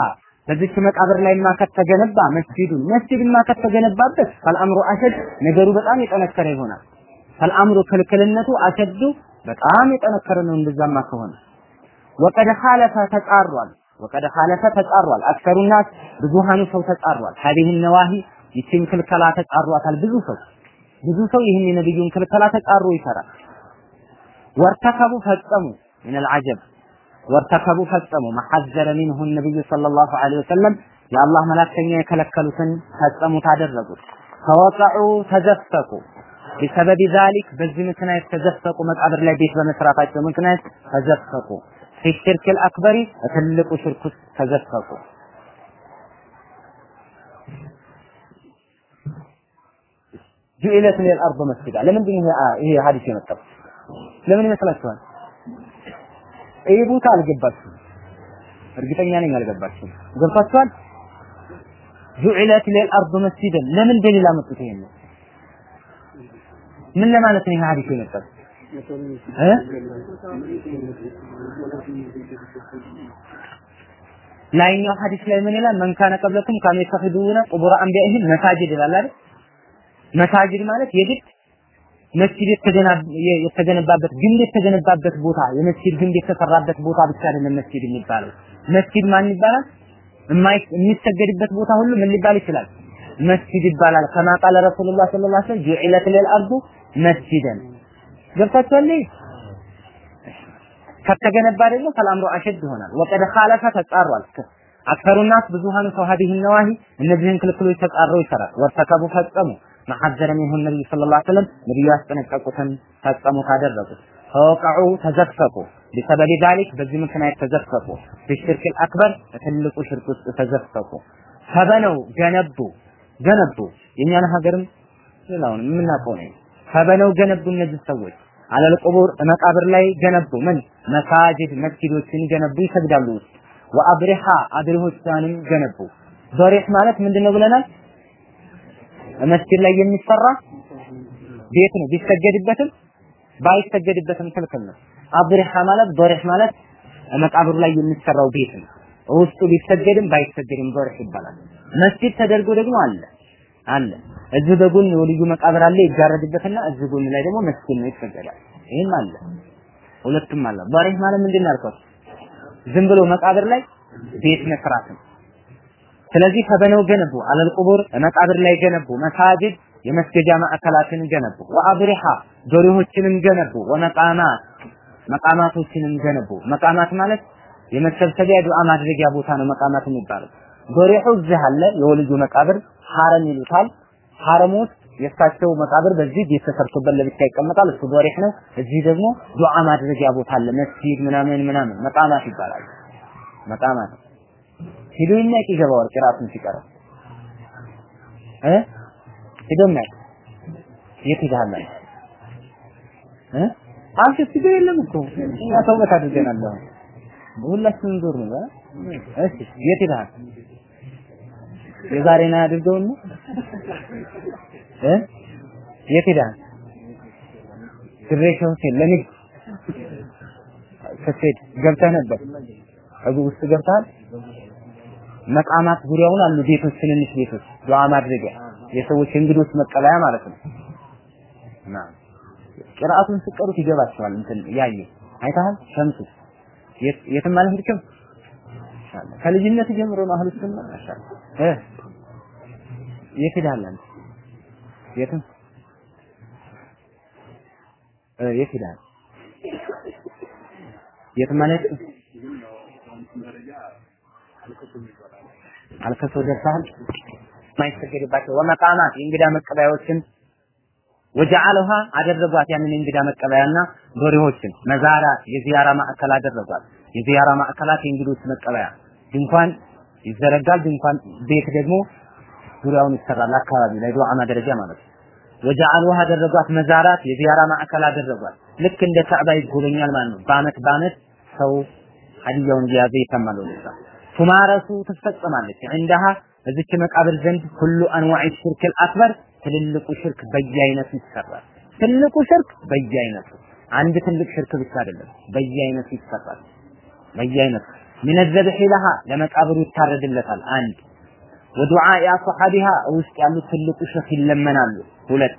በዚች መቃብር ላይማ ከተገነባ መስጂዱን መስጂድማ ከተገነባበት ፈልአምሩ አሸድ ነገሩ በጣም የጠነከረ ይሆናል። ፈልአምሩ ክልክልነቱ አሸዱ በጣም የጠነከረ ነው። እንደዛማ ከሆነ ወቀደ ኻለፈ ተጻሯል። ወቀደ ኻለፈ ተጻሯል። አክሰሩ ናስ ብዙሃኑ ሰው ተጻሯል። ሀዲህ ነዋሂ ይችን ክልከላ ተጻሯታል። ብዙ ሰው ብዙ ሰው ይህን የነብዩን ክልከላ ተጻሮ ይሰራል። ወርተከቡ ፈጸሙ ምን አልዓጀብ ወርተከቡ ፈጸሙ መሐዘረ ሚንሁ ነብዩ ሰለላሁ ዐለይሂ ወሰለም የአላህ መላክተኛ የከለከሉትን ፈጸሙት አደረጉት። ፈወቀዑ ተዘፈቁ ቢሰበብ ዛሊክ በዚህ ምክንያት ተዘፈቁ መቃብር ላይ ቤት በመስራታቸው ምክንያት ተዘፈቁ ፊ ሽርክ አልአክበሪ ትልቁ ሽርክ ውስጥ ተዘፈቁ جعلت لي الأرض مسجدا ለምንድን ይሄ ይሄ ሐዲስ የመጣው ለምን ይመስላችኋል? ቦታ አልገባችሁም። እርግጠኛ ነኝ አልገባችሁም። ገብታችኋል? لي الأرض مسجدا ለምን دليل አመጡት? ይሄን ምን ለማለት ነው ይሄ ሐዲስ የመጣው? ላይኛው ሐዲስ ላይ ምን ይላል? من كان قبلكم كانوا يتخذون قبور أنبيائهم مساجد ይላል አይደል? መሳጅድ ማለት የግድ መስጂድ የተገነባበት ግንብ የተገነባበት ቦታ የመስጂድ ግንብ የተሰራበት ቦታ ብቻ አይደለም መስጂድ የሚባለው። መስጂድ ማን ይባላል? የሚሰገድበት ቦታ ሁሉ ምን ሊባል ይችላል? መስጂድ ይባላል። ከማ ቃለ ረሱሉላህ ሰለላሁ ዐለይሂ ወሰለም ጁዒለት ሊል አርዱ ገብታችኋል? ከተገነባ ደግሞ ከልአምሩ አሸድ ይሆናል። ወቀድ ኻለፈ ተጻሯል። አክሰሩ ናስ ብዙሃኑ ሰው ሀዲህ ነዋሂ እነዚህን ክልክሎች ተጻረው ይሰራል። ወርተከቡ ፈጸሙ መሐዘረ ሚንሁ ነብዩ ሰለላሁ ዐለይሂ ወሰለም ነብዩ ያስጠነቀቁትን ፈጸሙት አደረጉት። ፈወቀዑ ተዘፈቁ ቢሰበቢ ዛሊክ በዚህ ምክንያት ተዘፈቁ ቢሽርክ አክበር ትልቁ ሽርክ ውስጥ ተዘፈቁ። ፈበነው ገነቡ ገነቡ የኛን ሀገርም ሌላውን የምናውቀው ነው። ፈበነው ገነቡ እነዚህ ሰዎች አለል ቁቡር መቃብር ላይ ገነቡ ምን መሳጅድ መስጊዶችን ገነቡ ይሰግዳሉ ውስጥ ወአብሪሃ አድሪሆቿንም ገነቡ። ዶሪህ ማለት ምንድነው ብለናል? መስጊድ ላይ የሚሰራ ቤት ነው። ቢሰገድበትም ባይሰገድበትም ክልክል ነው። አብሪሃ ማለት ዶሪህ ማለት መቃብሩ ላይ የሚሰራው ቤት ነው። ውስጡ ቢሰገድም ባይሰገድም ዶሪህ ይባላል። መስጊድ ተደርጎ ደግሞ አለ አለ እዚህ በጎን የወልዩ መቃብር አለ ይጋረድበትና እዚህ ጎን ላይ ደግሞ መስጊድ ነው ይሰገዳል። ይህም አለ ሁለቱም አለ። ዶሪህ ማለት ምንድን ነው? ዝም ብሎ መቃብር ላይ ቤት መስራት ነው። ስለዚህ ከበነው ገነቡ አለል ቁቡር መቃብር ላይ ገነቡ መሳጅድ የመስገጃ ማዕከላትን ገነቡ ወአብሪሃ ዶሪሆችንም ገነቡ ወመቃማት መቃማቶችንም ገነቡ መቃማት ማለት የመሰብሰቢያ ዱዓ ማድረጊያ ቦታ ነው መቃማት የሚባለው ዶሪሁ እዚህ አለ የወልዩ መቃብር ሐረም ይሉታል ሐረም ውስጥ የእሳቸው መቃብር በዚህ ቤት ተሰርቶበት ለብቻ ይቀመጣል። እሱ ዶሪህ ነው። እዚህ ደግሞ ዱዓ ማድረጊያ ቦታ አለ። መስጊድ ምናምን ምናምን መቃማት ይባላል። መቃማት ሂዶ የሚያውቅ ይገባዋል። ቅራቱን ሲቀረው እ ሂዶ የሚያውቅ የት ሄደሃል እ አንተ ችግር የለም እኮ እኛ ተውበት አድርገናል። አሁን ሁላችንም ዞር ነው። እሺ የት ሄደሃል? የዛሬን አያድርገውን ነው እ የት ሄደሃል? ድሬሻ ሆቴል ለንግድ ገብተህ ነበር? እዚህ ውስጥ ገብተሃል? መቃማት ዙሪያውን አሉ ቤቶች፣ ትንንሽ ቤቶች ዱዓ ማድረጊያ የሰዎች እንግዶች መቀበያ ማለት ነው። ና ቅርአቱን ስቀሩት ይገባቸዋል። እንትን ያየ አይተሃል? ሸምሱ የትም አልሄድክም? ከልጅነት ጀምሮ ነው አህሉ ሱና ማሻአላ እ የት ሄዳለህ አንተ? የትም እ የት ሄዳለህ? የትም ማለት አልከሶ ደርሰሃል? ማይሰገድባቸው ወመቃማት የእንግዳ መቀበያዎችን ወጀዓለሃ አደረጓት ያንን የእንግዳ መቀበያና ዶሪዎችን መዛራት የዚያራ ማዕከል አደረጓት። የዚያራ ማዕከላት የእንግዶች መቀበያ ድንኳን ይዘረጋል። ድንኳን ቤት ደግሞ ዙሪያውን ይሰራል። አካባቢ ላይ ዱዓ ማድረጊያ ማለት ነው። ወጀዓሉሃ አደረጓት መዛራት የዚያራ ማዕከል አደረጓት። ልክ እንደ ካዕባ ይጎበኛል ማለት ነው። በአመት በአመት ሰው ሀዲያውን እየያዘ ይተማል ወደዛ ቱማረሱ ትፈጸማለች እንደሃ እዚች መቃብር ዘንድ ሁሉ አንዋዕ ሽርክ አክበር ትልልቁ ሽርክ በየአይነቱ ይሰራል። ትልቁ ሽርክ በየአይነቱ አንድ ትልቅ ሽርክ ብቻ አይደለም፣ በየአይነቱ ይሰራል። በየአይነቱ ምን ዘብሒ ለሃ ለመቃብሩ ይታረድለታል። አንድ ወዱዓኢ አስሓቢሃ ውስጥ ያሉት ትልቁ ሸክ ይለመናሉ። ሁለት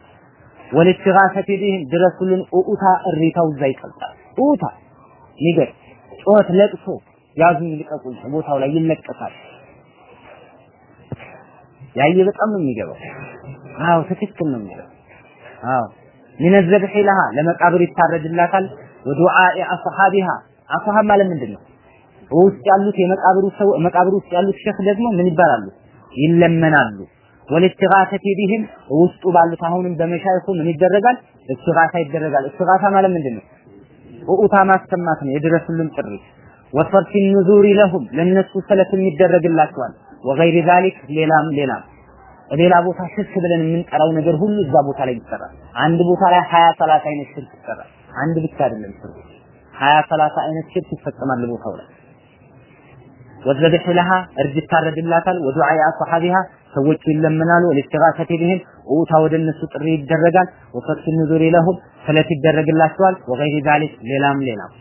ወልትጋሰት ቢህም ድረሱልን ኡኡታ እሪታው እዛ ይቀልጣል። ኡኡታ ንገር፣ ጩኸት፣ ለቅሶ ያዙኝ ልቀቁኝ ቦታው ላይ ይለቀሳል። ያየ በጣም ነው የሚገባው። አዎ ትክክል ነው የሚለው። አዎ ምን ዘብሒ ለመቃብር ይታረድላታል። ወዱዓኢ አስሓቢሃ አስሓብ ማለት ምንድን ነው? ውስጥ ያሉት የመቃብሩ ሰው መቃብሩ ውስጥ ያሉት ሸክ ደግሞ ምን ይባላሉ? ይለመናሉ። ወልትጋሰቲ ቢህም ውስጡ ባሉት አሁንም በመሻይኹ ምን ይደረጋል? እስትጋሳ ይደረጋል። እስትጋሳ ማለት ምንድን ነው? ኡኡታ ማሰማት ነው፣ የድረሱልን ጥሪ። ወሰርፊ ኑዙሪ ለሁም ለነሱ ሰለት የሚደረግላቸዋል። ወገይሪ ዛሊክ ሌላም ሌላም ሌላ ቦታ ሽርክ ብለን የምንጠራው ነገር ሁሉ እዛ ቦታ ላይ ይሰራል። አንድ ቦታ ላይ ሀያ ሰላሳ አይነት ሽርክ ይሰራል። አንድ ብቻ አይደለም ሽርክ ሀያ ሰላሳ አይነት ሽርክ ይፈጸማል ቦታው ላይ ወዘብሕ ለሃ እርድ ይታረድላታል። ወዱዓኢ አስሓቢሃ ሰዎች ይለምናሉ። ወልትጋሰቲ ቢህም ኡታ ወደ እነሱ ጥሪ ይደረጋል። ወፈት ኑዙሪ ለሁም ሰለት ይደረግላቸዋል። ወገይሪ ዛሊክ ሌላም ሌላም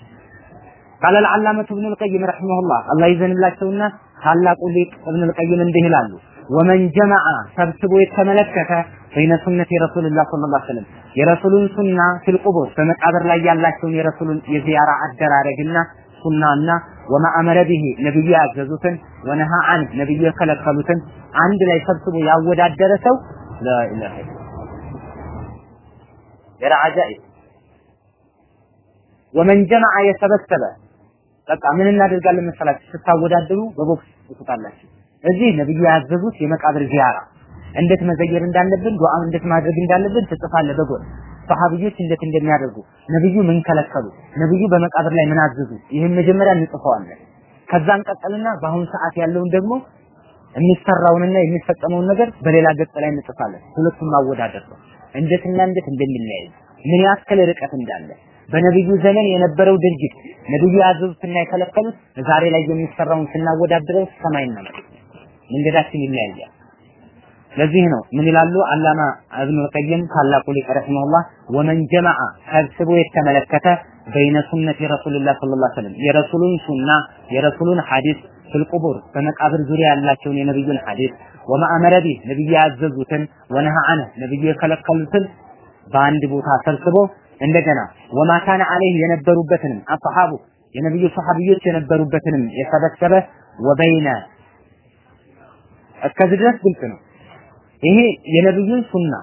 قال العلامة ኢብኑል ቀይም رحمه الله አላህ ይዘንላቸውና ታላቁ ሊቅ ኢብኑል ቀይም እንዲህ ይላሉ። ومن جمع ሰብስቦ የተመለከተ بين سنة رسول الله صلى الله عليه وسلم የረሱሉን ሱና في ال በመቃብር ላይ ያላቸውን የረሱሉን የዚያራ አደራረግና ሱናና وما أمر به ነብዩ ያዘዙትን ونهى عن ነብዩ የከለከሉትን አንድ ላይ ሰብስቦ ያወዳደረ ሰው لا إله إلا الله የራጃኢ ወመን ጀመዐ የሰበሰበ በቃ ምን እናደርጋለን መሰላችሁ? ስታወዳድሩ በቦክስ ትቁታላችሁ እዚህ ነብዩ ያዘዙት የመቃብር ዚያራ። እንዴት መዘየር እንዳለብን ዱዓ እንዴት ማድረግ እንዳለብን ትጽፋለህ በጎን። ሰሃቢዎች እንዴት እንደሚያደርጉ ነብዩ ምን ከለከሉ ነብዩ በመቃብር ላይ ምን አዘዙ? ይህን መጀመሪያ እንጽፈዋለን። ከዛን ቀጠልና በአሁኑ ሰዓት ያለውን ደግሞ የሚሰራውንና የሚፈጸመውን ነገር በሌላ ገጽ ላይ እንጽፋለን። ሁለቱም ማወዳደር ነው። እንዴትና እንዴት እንደሚለያይ ምን ያክል ርቀት እንዳለ በነብዩ ዘመን የነበረው ድርጊት ነብዩ ያዘዙትና የከለከሉት ዛሬ ላይ የሚሰራውን ስናወዳድረው ሰማይና መሬት መንገዳችን ይለያያል። ለዚህ ነው ምን ይላሉ አላማ እብኑ ቀይም ታላቁ ሊቅ ረሂመሁላህ ወመን ጀመዐ ሰብስቦ የተመለከተ በይነ ሱነቲ ረሱልላህ ሰለላሁ ዐለይሂ ወሰለም የረሱሉን ሱና የረሱሉን ሐዲስ ፊልቁቡር በመቃብር ዙሪያ ያላቸውን የነብዩን ሐዲስ ወማአመረ ቢህ ነብዩ ያዘዙትን ወነሃ አነ ነብዩ የከለከሉትን በአንድ ቦታ ሰብስቦ እንደገና ወማ አለይህ የነበሩበትንም አሰሐቡ የነብዩ ሰሐቢዎች የነበሩበትንም የሰበሰበ ወበይነ እስከዚህ ድረስ ግልጽ ነው። ይሄ የነብዩን ሱና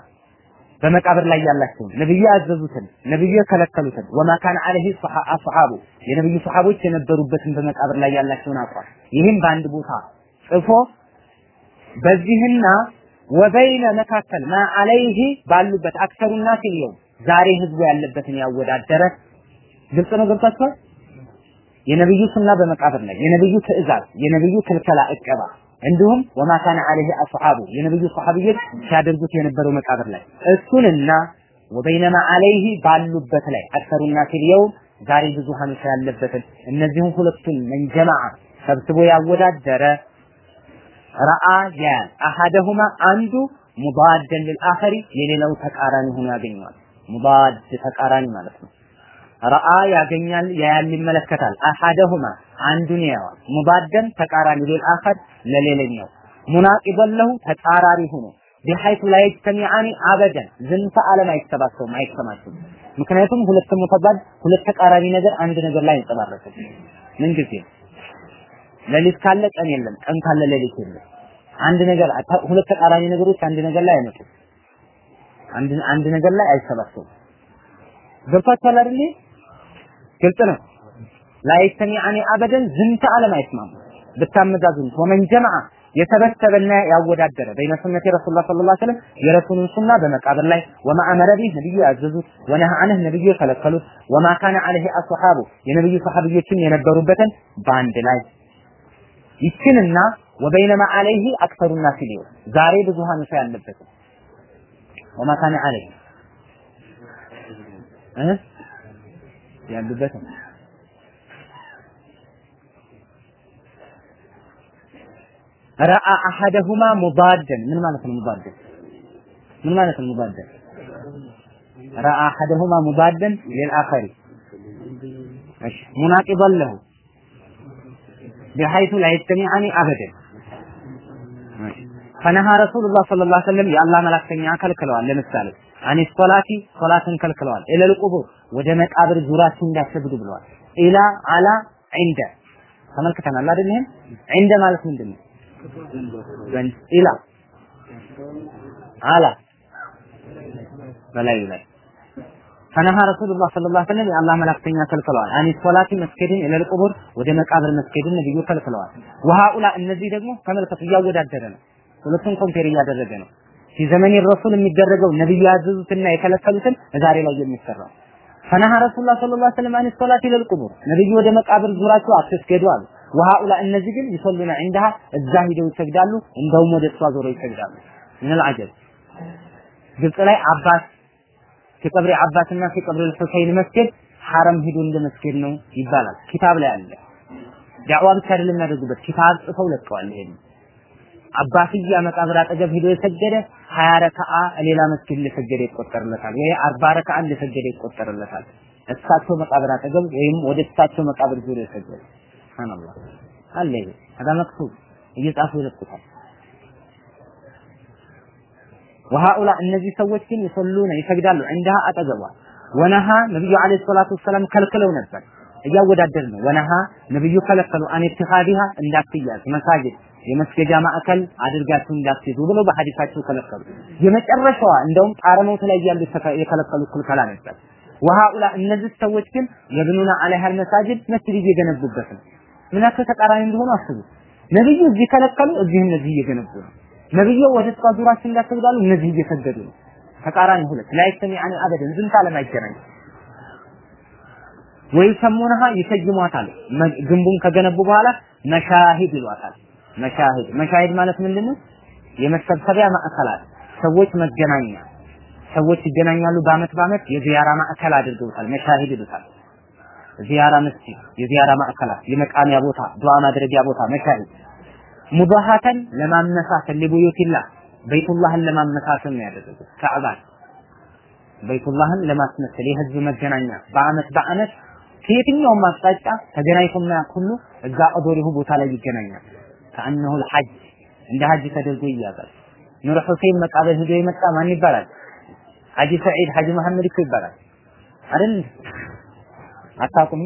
በመቃብር ላይ ያላቸውን ነብዩ ያዘዙትን ነብዩ የከለከሉትን ወማ ካነ አለይህ አሰሐቡ የነብዩ ሰሐቦች የነበሩበትን በመቃብር ላይ ያላቸውን አቋም ይህም በአንድ ቦታ ጽፎ በዚህና وبين መካከል ما عليه ባሉበት أكثر الناس اليوم ዛሬ ህዝቡ ያለበትን ያወዳደረ ግልጽ ነው። ገብታችኋል? የነብዩ ሱና በመቃብር ላይ የነብዩ ትእዛዝ፣ የነብዩ ክልከላ እቀባ እንዲሁም وما كان عليه أصحابه የነብዩ ሰሐቢዎች ሲያደርጉት የነበረው መቃብር ላይ እሱንና وبين ما عليه ባሉበት ላይ أكثر الناس اليوم ዛሬ ብዙሃኑ ያለበትን እነዚህን ሁለቱን መንጀማዓ ሰብስቦ ያወዳደረ ረአ ያያል አሐደሁማ አንዱ ሙዳደን ልልአኸሪ የሌላው ተቃራኒ ሆኖ ያገኘዋል። ሙዳድ ተቃራኒ ማለት ነው። ረአ ያገኛል፣ ያያል፣ ይመለከታል። አሐደሁማ አንዱን ያየዋል። ሙዳደን ተቃራኒ ልልአኸር ለሌላኛው ሙናቂበን ለሁ ተጻራሪ ሆኖ ቢሐይቱ ላይ ይጅተሚዓኒ አበደን ዝንተ ዓለም አይሰባሰቡም አይሰማችሁም። ምክንያቱም ሁለት ሙተባድ ሁለት ተቃራኒ ነገር አንድ ነገር ላይ አይንጸባረቅም። ምን ጊዜ ሌሊት ካለ ቀን የለም፣ ቀን ካለ ሌሊት የለም። አንድ ነገር ሁለት ተቃራኒ ነገሮች አንድ ነገር ላይ አይመጡም። አንድ አንድ ነገር ላይ አይሰባሰቡም። ገብቷችኋል አይደል? ግልጽ ነው። ላይስተሚዓኒ አበደን ዝንተ ዓለም አይስማሙ ብታመዛዝኑት ወመን ጀመዐ የሰበሰበና ያወዳደረ በይነ ሱነቲ ረሱላህ ሰለላሁ ዐለይሂ ወሰለም የረሱሉን ሱና በመቃብር ላይ ወማ አመረ ቢህ ነብዩ ያዘዙት ወነሃ ዐንህ ነብዩ የከለከሉት ወማ ካነ ዐለይሂ አስሐቡ የነብዩ ሰሐቢዎችም የነበሩበትን በአንድ ላይ ይችንና ወበይነማ ዐለይሂ አክሰሩ ናስ ዛሬ ብዙሃኑ ሰው ያለበትን وما كان عليه. أه؟ يعني دبتهم رأى أحدهما مضادا. من معنى المضاد من معنى المضاد رأى أحدهما مضادا للآخر. مناقضا له. بحيث لا يجتمعان أبدا. ماشي. ፈነሃ ረሱሉላህ ሰለላሁ ዐለይሂ ወሰለም የአላህ መላክተኛ ከልክለዋል። ለምሳሌ አኒ ሶላቲ ሶላትን ከልክለዋል። ኢለል ቁቡር ወደ መቃብር ዙራችሁ እንዳትሰግዱ ብለዋል። ኢላ አላ عند ተመልክተናል አይደል? ይሄን عند ማለት ምንድን ነው? ኢላ አላ በላዩ ላይ ونهى رسول الله صلى الله عليه وسلم የአላህ መላክተኛ ከልክለዋል። عن الصلاة መስገድን إلى القبور ወደ መቃብር መስገድን ነብዩ ከልክለዋል። وهؤلاء እነዚህ ደግሞ ተመልከቱ እያወዳደረ ነው። ሁለቱን compare እያደረገ ነው። ዘመን ረሱል የሚደረገው ነብዩ ያዘዙትና የከለከሉትን ዛሬ ላይ የሚሰራው ፈነሃ ረሱሉላህ ሰለላሁ ዐለይሂ ወሰለም አን ሶላት ኢለል ነብዩ ወደ መቃብር ዙራችሁ አትስገዱ አሉ። ወሃኡላ እነዚህ ግን ይሰሉና ዒንደሃ እዛ ሂደው ይሰግዳሉ፣ እንደውም ወደ እሷ ዞረው ይሰግዳሉ። ምን አጀብ ግብጽ ላይ አባስ ከቀብሪ አባስና ከቀብሪ ሁሰይን መስጊድ ሐረም ሂዶ እንደ መስጊድ ነው ይባላል። ኪታብ ላይ አለ። ዳዕዋ ብቻ አይደለም የሚያደርጉበት ኪታብ ጽፈው ለቀዋል። ይሄን አባስያ መቃብር አጠገብ ሂዶ የሰገደ ሀያ ረከዓ ሌላ መስጊድ ለሰገደ ይቆጠርለታል፣ ወይ አርባ ረከዓ ለሰገደ ይቆጠርለታል። እሳቸው መቃብር አጠገብ ወይም ወደ እሳቸው መቃብር ዙሪያ የሰገደ ሱብሃንአላህ አለ። ይሄ هذا መክቱብ እየጻፉ ይለቁታል። ወሃኡላ እነዚህ ሰዎች ግን ይሰሉነ ይሰግዳሉ እንደሃ አጠገቧ ወነሃ ነብዩ አለይሂ ሰላቱ ወሰላም ከልክለው ነበር እያወዳደር ነው ወነሃ ነብዩ ከለከሉ አን ኢትኻዲሃ እንዳትያዝ መሳጅድ የመስገጃ ማዕከል አድርጋችሁ እንዳትይዙ ብለው በሐዲሳቸው ከለከሉ። የመጨረሻዋ እንደውም ጣረሞት ላይ ያሉ የከለከሉ ክልከላ ነበር። ወሃኡላ እነዚህ ሰዎች ግን የብኑና አለይሃ መሳጅድ መስጂድ እየገነቡበት ነው። ምን ተቃራኒ እንደሆኑ አስቡ። ነብዩ እዚህ ከለከሉ እዚህ እነዚህ እየገነቡ ነው። ነብዩ ወደ እሷ ዙራችን እነዚህ እየሰገዱ ነው። ተቃራኒ ሁለት። ላይ ሰሚዓኒ አበደን ዝንታ ለማይገናኝ ወይ ሰሙንሃ ይሰይሟታል። ግንቡን ከገነቡ በኋላ መሻሂድ ይሏታል መሻሂድ መሻሂድ ማለት ምንድነው የመሰብሰቢያ ማዕከላት ሰዎች መገናኛ ሰዎች ይገናኛሉ በአመት በአመት የዚያራ ማዕከል አድርገውታል መሻሂድ ይሉታል። ዚያራ መስጂድ የዚያራ ማዕከላት የመቃሚያ ቦታ ዱዓ ማድረጊያ ቦታ መሻሂድ። ሙባሃተን ለማመሳሰል ሊቡዩቲላህ በይቱላህን ለማመሳሰል ነው ያደረጉት። ካዕባን በይቱላህን ለማስመሰል የህዝብ መገናኛ በአመት በአመት ከየትኛውም አቅጣጫ ተገናኝቶ የማያውቅ ሁሉ እዛ አዶሪሁ ቦታ ላይ ይገናኛል ከአነሁ ልሐጅ እንደ ሐጅ ተደርጎ ይያዛል። ኑር ሁሴን መቃብር ሄዶ የመጣ ማን ይባላል? ሐጂ ሰዒድ ሐጂ መሐመድ እኮ ይባላል። አይደል አታውቁም?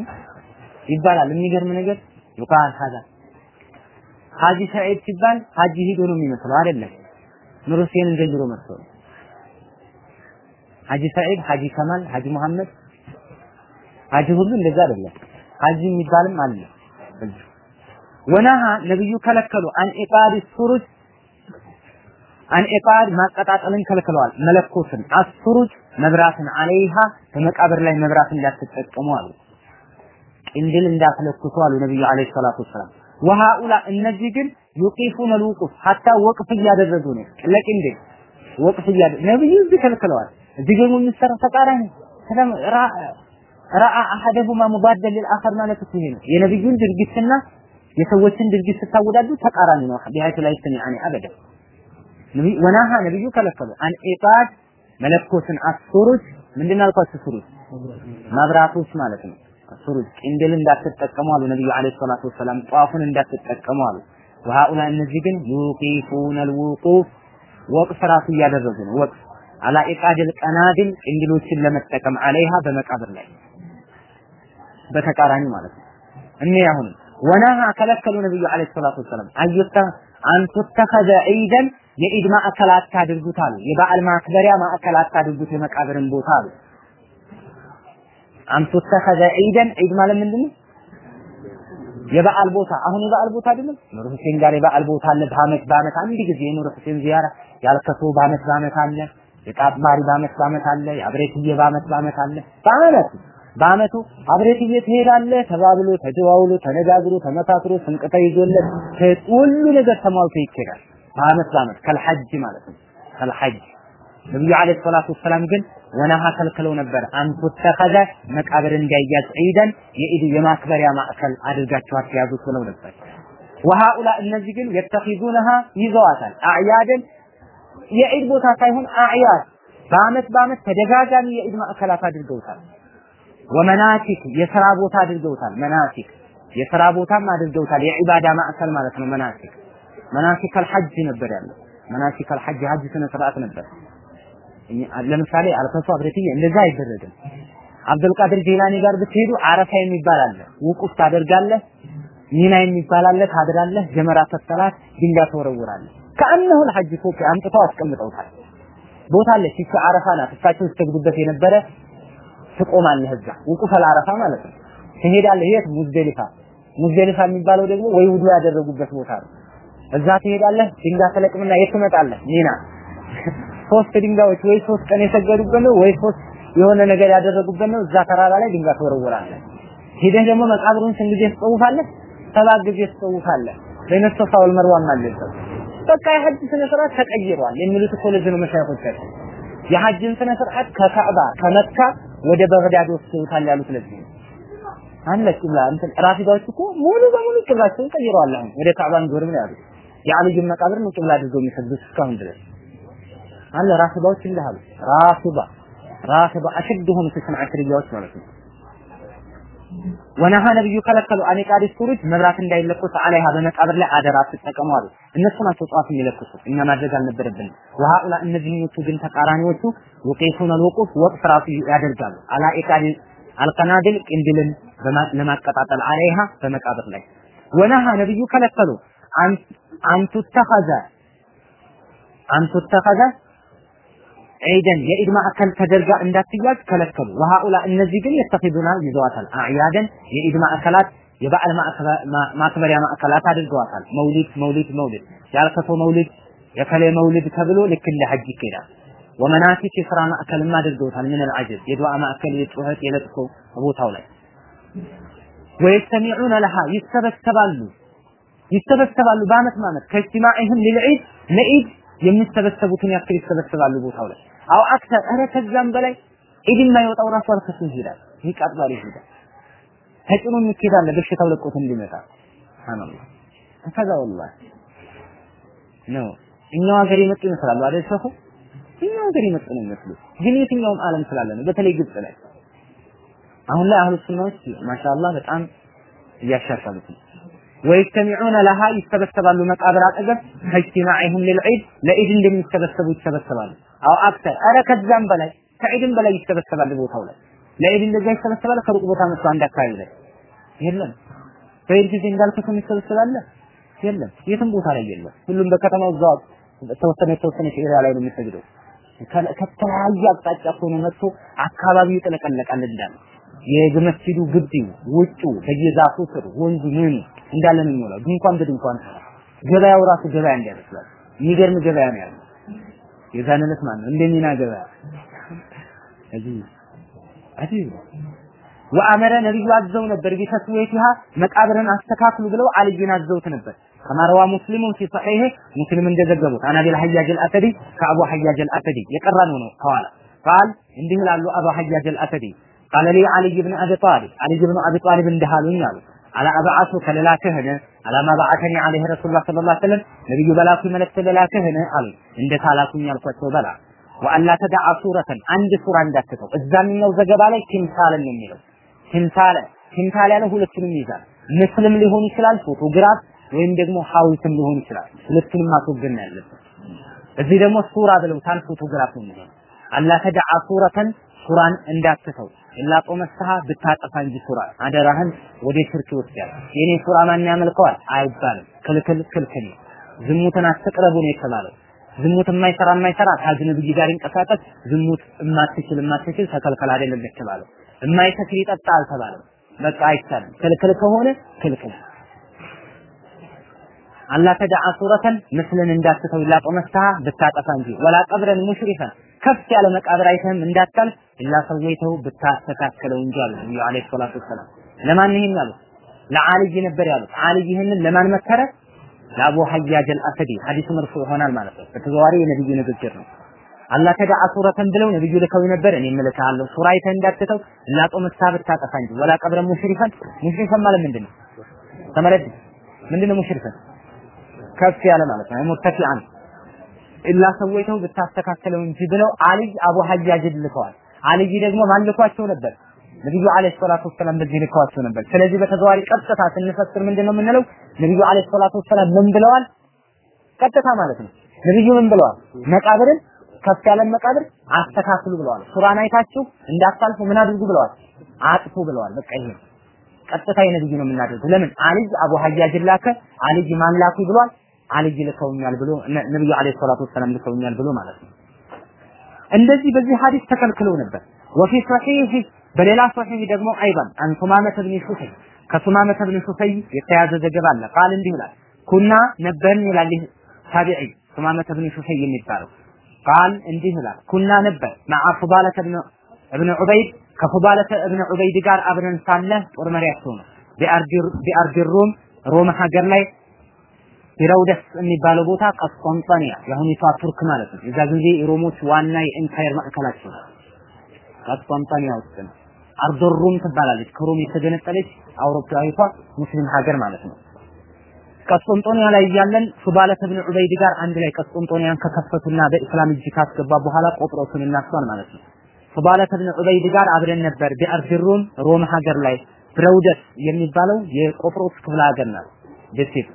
ይባላል። የሚገርም ነገር ዩቃል ሀዛ ሐጂ ሰዒድ ሲባል ሐጂ ሂዶ ነው የሚመስለው አይደለም? ኑር ሁሴን እንደ ድሮ መስሎ ሐጂ ሰዒድ ሐጂ ከማል ሐጂ መሐመድ ሐጂ ሁሉ እንደዛ አይደለም። ሐጂ የሚባልም አለ ونهى ነብዩ ከለከሉ عن إيقاد السرج عن إيقاد ማቀጣጠልን ከልክለዋል። መለኮስን السرج መብራትን عليها በመቃብር ላይ መብራት እንዳትጠቀሙ አሉ። ቅንድል እንዳትለኩሱ አሉ ነብዩ عليه الصلاة والسلام። وهؤلاء እነዚህ ግን يوقفون الوقوف حتى ወቅፍ እያደረጉ ነው። ለቅንድል ወቅፍ እያደረጉ ነብዩ እዚህ ከልክለዋል። እዚህ ደግሞ የሚሰራ ተቃራኒ رأى أحدهما مضادا للآخر ማለት ይሄ ነው። የነብዩን ድርጊትና የሰዎችን ድርጊት ስታወዳድሩ ተቃራኒ ነው። بحيث لا يجتمعان أبدا ونهى ነብዩ ከለከሉ عن إيقاد መለኮስን السرج ምንድን አልኳችሁ? سرج መብራቶች ማለት ነው። سرج ቅንድል እንዳትጠቀሙ አሉ ነብዩ عليه الصلاة والسلام። ጧፉን እንዳትጠቀሙ አሉ። ወሃኡላ እነዚህ ግን ዩቂፉን አልውቁፍ ወቅፍ ራሱ እያደረጉ ነው። ወቅፍ አላ ኢቃድል ቀናድል ቅንድሎችን ለመጠቀም አለይሃ በመቃብር ላይ በተቃራኒ ማለት ነው። እኔ አሁን ወናሃ ከለከሉ ነብዩ አለይሂ ሰላቱ ወሰላም አዩታ አንቱተኸዘ ዒደን የኢድ ማዕከል አታድርጉት አሉ። የበዓል ማክበሪያ ማዕከል አታድርጉት የመቃብርን ቦታ አሉ። አንቱተኸዘ ዒደን ዒድ ማለት ምንድን ነው? የበዓል ቦታ አሁን የበዓል ቦታ አይደለም። ኑር ሁሴን ጋር የበዓል ቦታ አለ። በአመት በአመት አንድ ጊዜ የኑር ሁሴን ዚያራ ያልከቶ በአመት በአመት አለ። የቃጥባሪ በአመት በአመት አለ። የአብሬትዬ በአመት በአመት አለ። በአመቱ በአመቱ አብሬትዬ ትሄዳለህ ተባብሎ ተደዋውሎ ተነጋግሮ ተመካክሮ ስንቅ ተይዞለት ሁሉ ነገር ተሟልቶ ይኬዳል። በአመት በአመት ከልሐጅ ማለት ነው። ከልሐጅ ነብዩ አለይሂ ሰላቱ ወሰላም ግን ወነሃ ከልክለው ነበር። አንቱ ተኸዘ መቃብር እንዳይያዝ ዒደን የኢድ የማክበሪያ ማዕከል አድርጋችሁ አትያዙት ብለው ነበር። ወሃኡላ እነዚህ ግን የተኺዙነሃ ይዘዋታል። አዕያድን የኢድ ቦታ ሳይሆን አዕያድ በአመት በአመት ተደጋጋሚ የኢድ ማዕከላት አድርገውታል። ወመናቲክ የሥራ ቦታ አድርገውታል። መናቲክ የሥራ ቦታም አድርገውታል። የዒባዳ ማዕከል ማለት ነው። መናቲክ መናቲክ አልሐጅ ነበር ያለው። መናቲክ አልሐጅ ሀጅ ስነ ስርዓት ነበር። ለምሳሌ አልፈሱ አብረቲ እንደዛ አይደረግም። አብዱልቃድር ጄላኒ ጋር ብትሄዱ አረፋ የሚባል አለ። ውቁፍ ታደርጋለህ፣ ሚና የሚባል አለ፣ ታድራለህ፣ ጀመራ ተሰላት፣ ድንጋይ ትወረውራለህ። ከአነሁ አልሐጅ ኮፒ አምጥተው አስቀምጠውታል። ቦታ አለች፣ ይቺ አረፋ ናት። እሳቸው ሲሰግዱበት የነበረ ትቆማለህ እዛ ውቁፍ አረፋ ማለት ነው። ትሄዳለህ። የት ሙዝደሊፋ ሙዝደሊፋ የሚባለው ደግሞ ወይ ውዱ ያደረጉበት ቦታ ነው። እዛ ትሄዳለህ። ድንጋይ ተለቅምና የት ትመጣለህ? ሚና ሶስት ድንጋዮች ወይ ሶስት ቀን የሰገዱበት ነው ወይ ሶስት የሆነ ነገር ያደረጉበት ነው። እዛ ተራራ ላይ ድንጋይ ትወረውራለህ። ሂደህ ደግሞ መቃብሩን ስንት ጊዜ ትጠውፋለህ? ሰባት ጊዜ ትጠውፋለህ። በይነ ሶፋ ወል መርዋ ማለበት በቃ የሐጅ ስነ ስርዓት ተቀይሯል የሚሉት እኮ ለዚህ ነው መሻይኾቻችን የሐጅን ስነ ስርዓት ከካዕባ ከመካ ወደ በግዳድ ወስደውታል ያሉት ለዚህ ነው። አለ ራፊዳዎች እኮ ሙሉ በሙሉ ቂብላቸውን ቀይረዋል። አሁን ወደ ካዕባ እንዞርም ነው ያሉት። የአልዩን መቃብር ነው ቂብላ አድርገው የሚሰግዱት እስካሁን ድረስ አለ ራፊዳዎች እንዳሉ ራፊዳ ራፊዳ አሽድሁም ፊስን አሽርያዎች ማለት ነው። ወነሃ ነብዩ ከለከሉ አኒቃዲ ሱሩጅ መብራት እንዳይለኮስ አለይሃ በመቃብር ላይ አደራ አትጠቀሙ አሉ። እነሱ ናቸው ጧፍ የሚለኩሱት፣ እኛ ማድረግ አልነበረብንም። ወሃኡላ እነዚህኞቹ ግን ተቃራኒዎቹ ወቂፉን አልወቁፍ ወቅፍ ራሱ ያደርጋሉ። አላ አልቀናድል ቅንድልን ለማቀጣጠል አለይሃ በመቃብር ላይ ወነሃ ነብዩ ከለከሉ አንቱ ተኸዘ ዒደን የኢድ ማዕከል ተደርጋ እንዳትያዝ ከለከሉ። ወሃኡላ እነዚህ ግን የተኺዙና ይዘዋታል። አዕያደን የኢድ ማዕከላት የበዓል ማክበሪያ ማዕከላት አድርገዋታል። መውሊድ መውሊድ መውሊድ ያልከቶ መውሊድ የከሌ መውሊድ ተብሎ ልክ እንደ ሐጅ ይኬዳል። ወመናሲክ የስራ ማዕከልም አድርገውታል። ምን አልዓጀብ የዱዓ ማዕከል የጩኸት የለቅሶ ቦታው ላይ ويجتمعون لها ይሰበሰባሉ ይሰበሰባሉ በአመት በአመት كاجتماعهم للعيد ለኢድ የሚሰበሰቡትን ያክል ይሰበሰባሉ ቦታው ላይ أو أكثر። ኧረ ከዛም በላይ ኢድ የማይወጣው ራሱ አልከሱ ይሄዳል ይቃጥላል ይሄዳል ተጭኖ የሚኬዳለ በሽታው ለቆት እንዲመጣ። سبحان الله። ከዛ والله ነው። እኛው ሀገር የመጡ ይመስላሉ አይደል ሸኹ? እኛው ሀገር የመጡ ነው የሚመስሉ። ግን የትኛውም ዓለም ስላለ ነው። በተለይ ግብጽ ላይ አሁን ላይ አህሉ ሱናዎች ማሻአላህ በጣም እያሻሻሉት ነው። ወይስተሚዑነ ለሃ ይሰበሰባሉ መቃብር አጠገብ ከእጅቲማዕህም ልልዒድ ለኢድ እንደሚሰበሰቡ ይሰበሰባሉ አው አክተር። ኧረ ከዛም በላይ ከዒድም በላይ ይሰበሰባል ቦታው ላይ። ለኢድ እንደዛ ይሰበሰባል ከሩቅ ቦታ መጥቶ አንድ አካባቢ ላይ። የለም። በኢድ ጊዜ እንዳልኩት የሚሰበሰባለ የለም። የትም ቦታ ላይ የለም። ሁሉም በከተማው እዛው ተወሰነ የተወሰነ ኤሪያ ላይ ነው የሚሰግደው። ከተለያየ አቅጣጫ ሆኖ መጥቶ አካባቢው ይጥለቀለቃል እንዳለ። የመስጂዱ ግቢው ውጩ በየዛፉ ስር ወንዙ ምኑ እንዳለ ነው የሚሞላው። ድንኳን በድንኳን ገበያው ራሱ ገበያ እንዲያመስላል። የሚገርም ገበያ ነው ያለው። የዛን ዕለት ማለት ነው? እንደሚና ገበያ እዚህ አጂብ ወአመረ ነብዩ አዘው ነበር ቢተስዊቲሃ መቃብርን አስተካክሉ ብለው አልይን አዘውት ነበር። ከማረዋ ሙስሊሙን ፊ ሰሒህ ሙስሊም እንደዘገቡት አና ቢል ሐያጅ አልአሰዲ ከአቡ ሐያጅ አልአሰዲ የቀራነው ነው ከኋላ። ቃል እንዲህ ይላሉ አቡ ሐያጅ አልአሰዲ ቃለ ሊ አልይ ብን አቢ ጣሊብ አልይ ብን አቢ ጣሊብ እንዳሉኝ አሉ። አላ አብዓቱ ከለላክህን አላማ በዓተኒ አለይሂ ረሱሉላህ ሰለላሁ ዐለይሂ ወሰለም ነብዩ በላኩ መልእክት ለላክህን አሉ። እንደ ታላኩኝ አልኳቸው በላ ወአላ ተዳዓ ሱረተን አንድ ሱራ እንዳትተው እዛኛው ዘገባ ላይ ቲምሳልን ነው የሚለው። ቲምሳለ ቲምሳል ያለ ሁለቱንም ይይዛል። ምስልም ሊሆን ይችላል ፎቶግራፍ ወይም ደግሞ ሐውልትም ሊሆን ይችላል። ሁለቱንም ማስወገድ ነው ያለበት እዚህ ደግሞ ሱራ ብለውታል ፎቶግራፍ ነው የሚሆነው። አላ ተዳዓ ሱረተን ሱራን እንዳትተው ኢላ ጦመስሃ ብታጠፋ እንጂ ሱራ አደራህን ወደ ሽርክ ይወስዳል። የኔ ሱራ ማን ያመልከዋል? አይባልም። ክልክል ክልክል ዝሙትን አትቅረቡ ነው የተባለው። ዝሙት የማይሰራ የማይሰራ ከአጅነብይ ጋር ይንቀሳቀስ። ዝሙት የማትችል የማትችል ተከልከል አይደለም የተባለው። የማይሰክር ይጠጣ አልተባለም በቃ አይቻልም። ክልክል ከሆነ ክልክል አላ ተዳዓ ሱረተን ምስልን እንዳትተው ኢላ ብታጠፋ እንጂ። ወላ ቀብረን ሙሽሪፈን ከፍ ያለ መቃብር አይተህም እንዳታልፍ ኢላ ሰወይተው ብታስተካከለው እንጂ አሉ ነብዩ አለይሂ ሰላቱ ወሰላም። ለማን ይሄን ያሉት? ለአልይ ነበር ያሉት። አልይ ይህንን ለማን መከረ? ለአቡ ሐያጅ አልአሰዲ። ሐዲሱ መርፉ ይሆናል ማለት ነው። በተዘዋዋሪ የነብዩ ንግግር ነው። አላህ ተዳዓ ሱረተን ብለው ነብዩ ልከው ነበር። እኔ እልክሃለሁ ሱራ አይተህ እንዳትተው ኢላ ጦመስሃ ብታጠፋ እንጂ። ወላ ቀብረ ሙሽሪፈን ሙሽሪፈን ማለት ምንድን ነው ተመረድ ምንድን ነው ሙሽሪፈን? ከፍ ያለ ማለት ነው። ሙርተፊዓን ኢላ ሰወይተው ብታስተካከለው እንጂ ብለው አልይ አቡ ሐያጅ ልከዋል። አልይ ደግሞ ማን ልኳቸው ነበር? ነብዩ አለይሂ ሰላቱ ወሰላም በዚህ ልከዋቸው ነበር። ስለዚህ በተዘዋዋሪ ቀጥታ ስንፈስር ምንድን ነው የምንለው? ነብዩ አለይሂ ሰላቱ ወሰላም ምን ብለዋል? ቀጥታ ማለት ነው። ነብዩ ምን ብለዋል? መቃብርን ከፍ ያለን መቃብር አስተካክሉ ብለዋል። ሱራን አይታችሁ እንዳታልፉ ምን አድርጉ ብለዋል? አጥፉ ብለዋል። በቃ ይሄ ቀጥታ የነብዩ ነው የምናደርገው። ለምን አልይ አቡ ሐያጅ ላከ፣ አልይ ማን ላኩ ብሏል? አልይ ልከውኛል ብሎ ነብዩ አለይሂ ሰላቱ ወሰላም ልከውኛል ብሎ ማለት ነው። እንደዚህ በዚህ ሐዲስ ተከልክለው ነበር። ወፊ ሶሒህ በሌላ ሶሒህ ደግሞ አይባን አን ሱማመተ ብን ሹፈይ ከሱማመተ ብን ሹፈይ የተያዘ ዘገባ አለ። قال እንዲህ ይላል كنا ነበርን ይላል ይህ ታቢዒ ሱማመተ ብን ሹፈይ የሚባለው قال እንዲህ ይላል كنا ነበር مع ፉዳለተ ብን እብን ዑበይድ ከፉዳለተ እብን ዑበይድ ጋር አብረን ሳለ ጦር መሪያቸው ነው بأرض الروم ሀገር ላይ ሂራውደስ የሚባለው ቦታ ቀስቆንጠንያ የአሁኒቷ ቱርክ ማለት ነው። የዛ ጊዜ የሮሞች ዋና የ empire ማዕከላቸው ነው። ቀስቆንጠንያ ውስጥ ነው። አርዶሩም ትባላለች። ከሮም የተገነጠለች አውሮፓዊቷ ሙስሊም ሀገር ማለት ነው። ቀስቆንጦንያ ላይ እያለን ሱባለት ብን ዑበይድ ጋር አንድ ላይ ቀስቆንጦንያን ከከፈቱና በእስላም እጅ ካስገባ በኋላ ቆጵሮስን እናሷል ማለት ነው። ሱባለት ብን ዑበይድ ጋር አብረን ነበር። ቢአርድ ሩም ሮም ሀገር ላይ ብረውደስ የሚባለው የቆጵሮስ ክፍለ ሀገር ናት ደሴት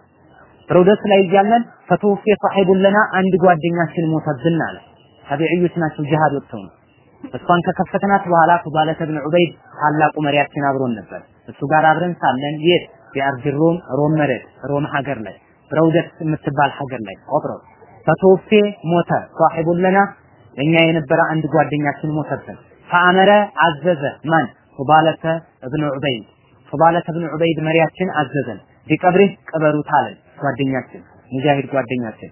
ሮደስ ላይ እያለን ፈተወፌ ሳሒቡን ለና አንድ ጓደኛችን ሞተብን አለ። ታቢዕዮች ናቸው ጂሃድ ወጥተው ነው። እሷን ከከፈትናት በኋላ ፉዳለት ብን ዑበይድ ታላቁ መሪያችን አብሮን ነበር። እሱ ጋር አብረን ሳለን የት بأرض الروم ሮም መሬት ሮም ሀገር ላይ ረውደት የምትባል ሀገር ላይ ቆጵሮስ فتوفي ሞተ። صاحب لنا እኛ የነበረ አንድ ጓደኛችን ሞተብን። فأمر አዘዘ ማን ፉዳለተ ብን ዑበይድ ፉዳለተ ብን ዑበይድ መሪያችን አዘዘን بقبره ቅበሩት አለን ጓደኛችን ሙጃሂድ ጓደኛችን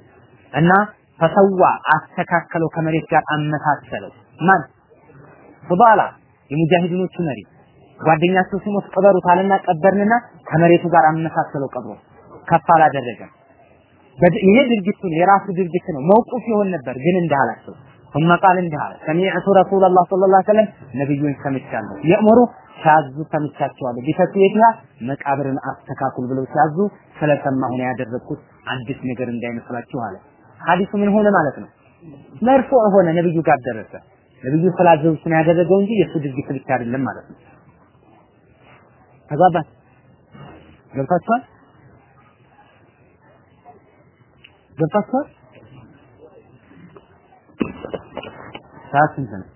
እና ፈሰዋ አስተካከለው ከመሬት ጋር አመሳሰለው ማን ፉዳላ የሙጃሂዲኖቹ መሪ ጓደኛቸው ሲሞት ቅበሩት አለና ቀበርንና ከመሬቱ ጋር አመሳሰለው ቀብሮ ከፍ አላደረገም ይሄ ድርጊቱን የራሱ ድርጊት ነው መውቁፍ ይሆን ነበር ግን እንዳላቸው ثم قال እንዲህ አለ ሰሚዕቱ ረሱላላህ ሰለላሁ ዐለይሂ ወሰለም ነብዩን ሰምቻለሁ የእምሩ ሲያዙ ሰምቻቸዋለሁ። ቢተስዊቲሃ መቃብርን አስተካክሉ ብለው ሲያዙ ስለሰማሁ ነው ያደረግኩት። አዲስ ነገር እንዳይመስላችሁ አለ። ሐዲሱ ምን ሆነ ማለት ነው? መርፎዕ ሆነ ነብዩ ጋር ደረሰ። ነብዩ ስላዘዙት ነው ያደረገው እንጂ የሱ ድርጊት ብቻ አይደለም ማለት ነው። ተግባባን? ገብታችኋል? ገብታችኋል? ሰዓት ስንት ነው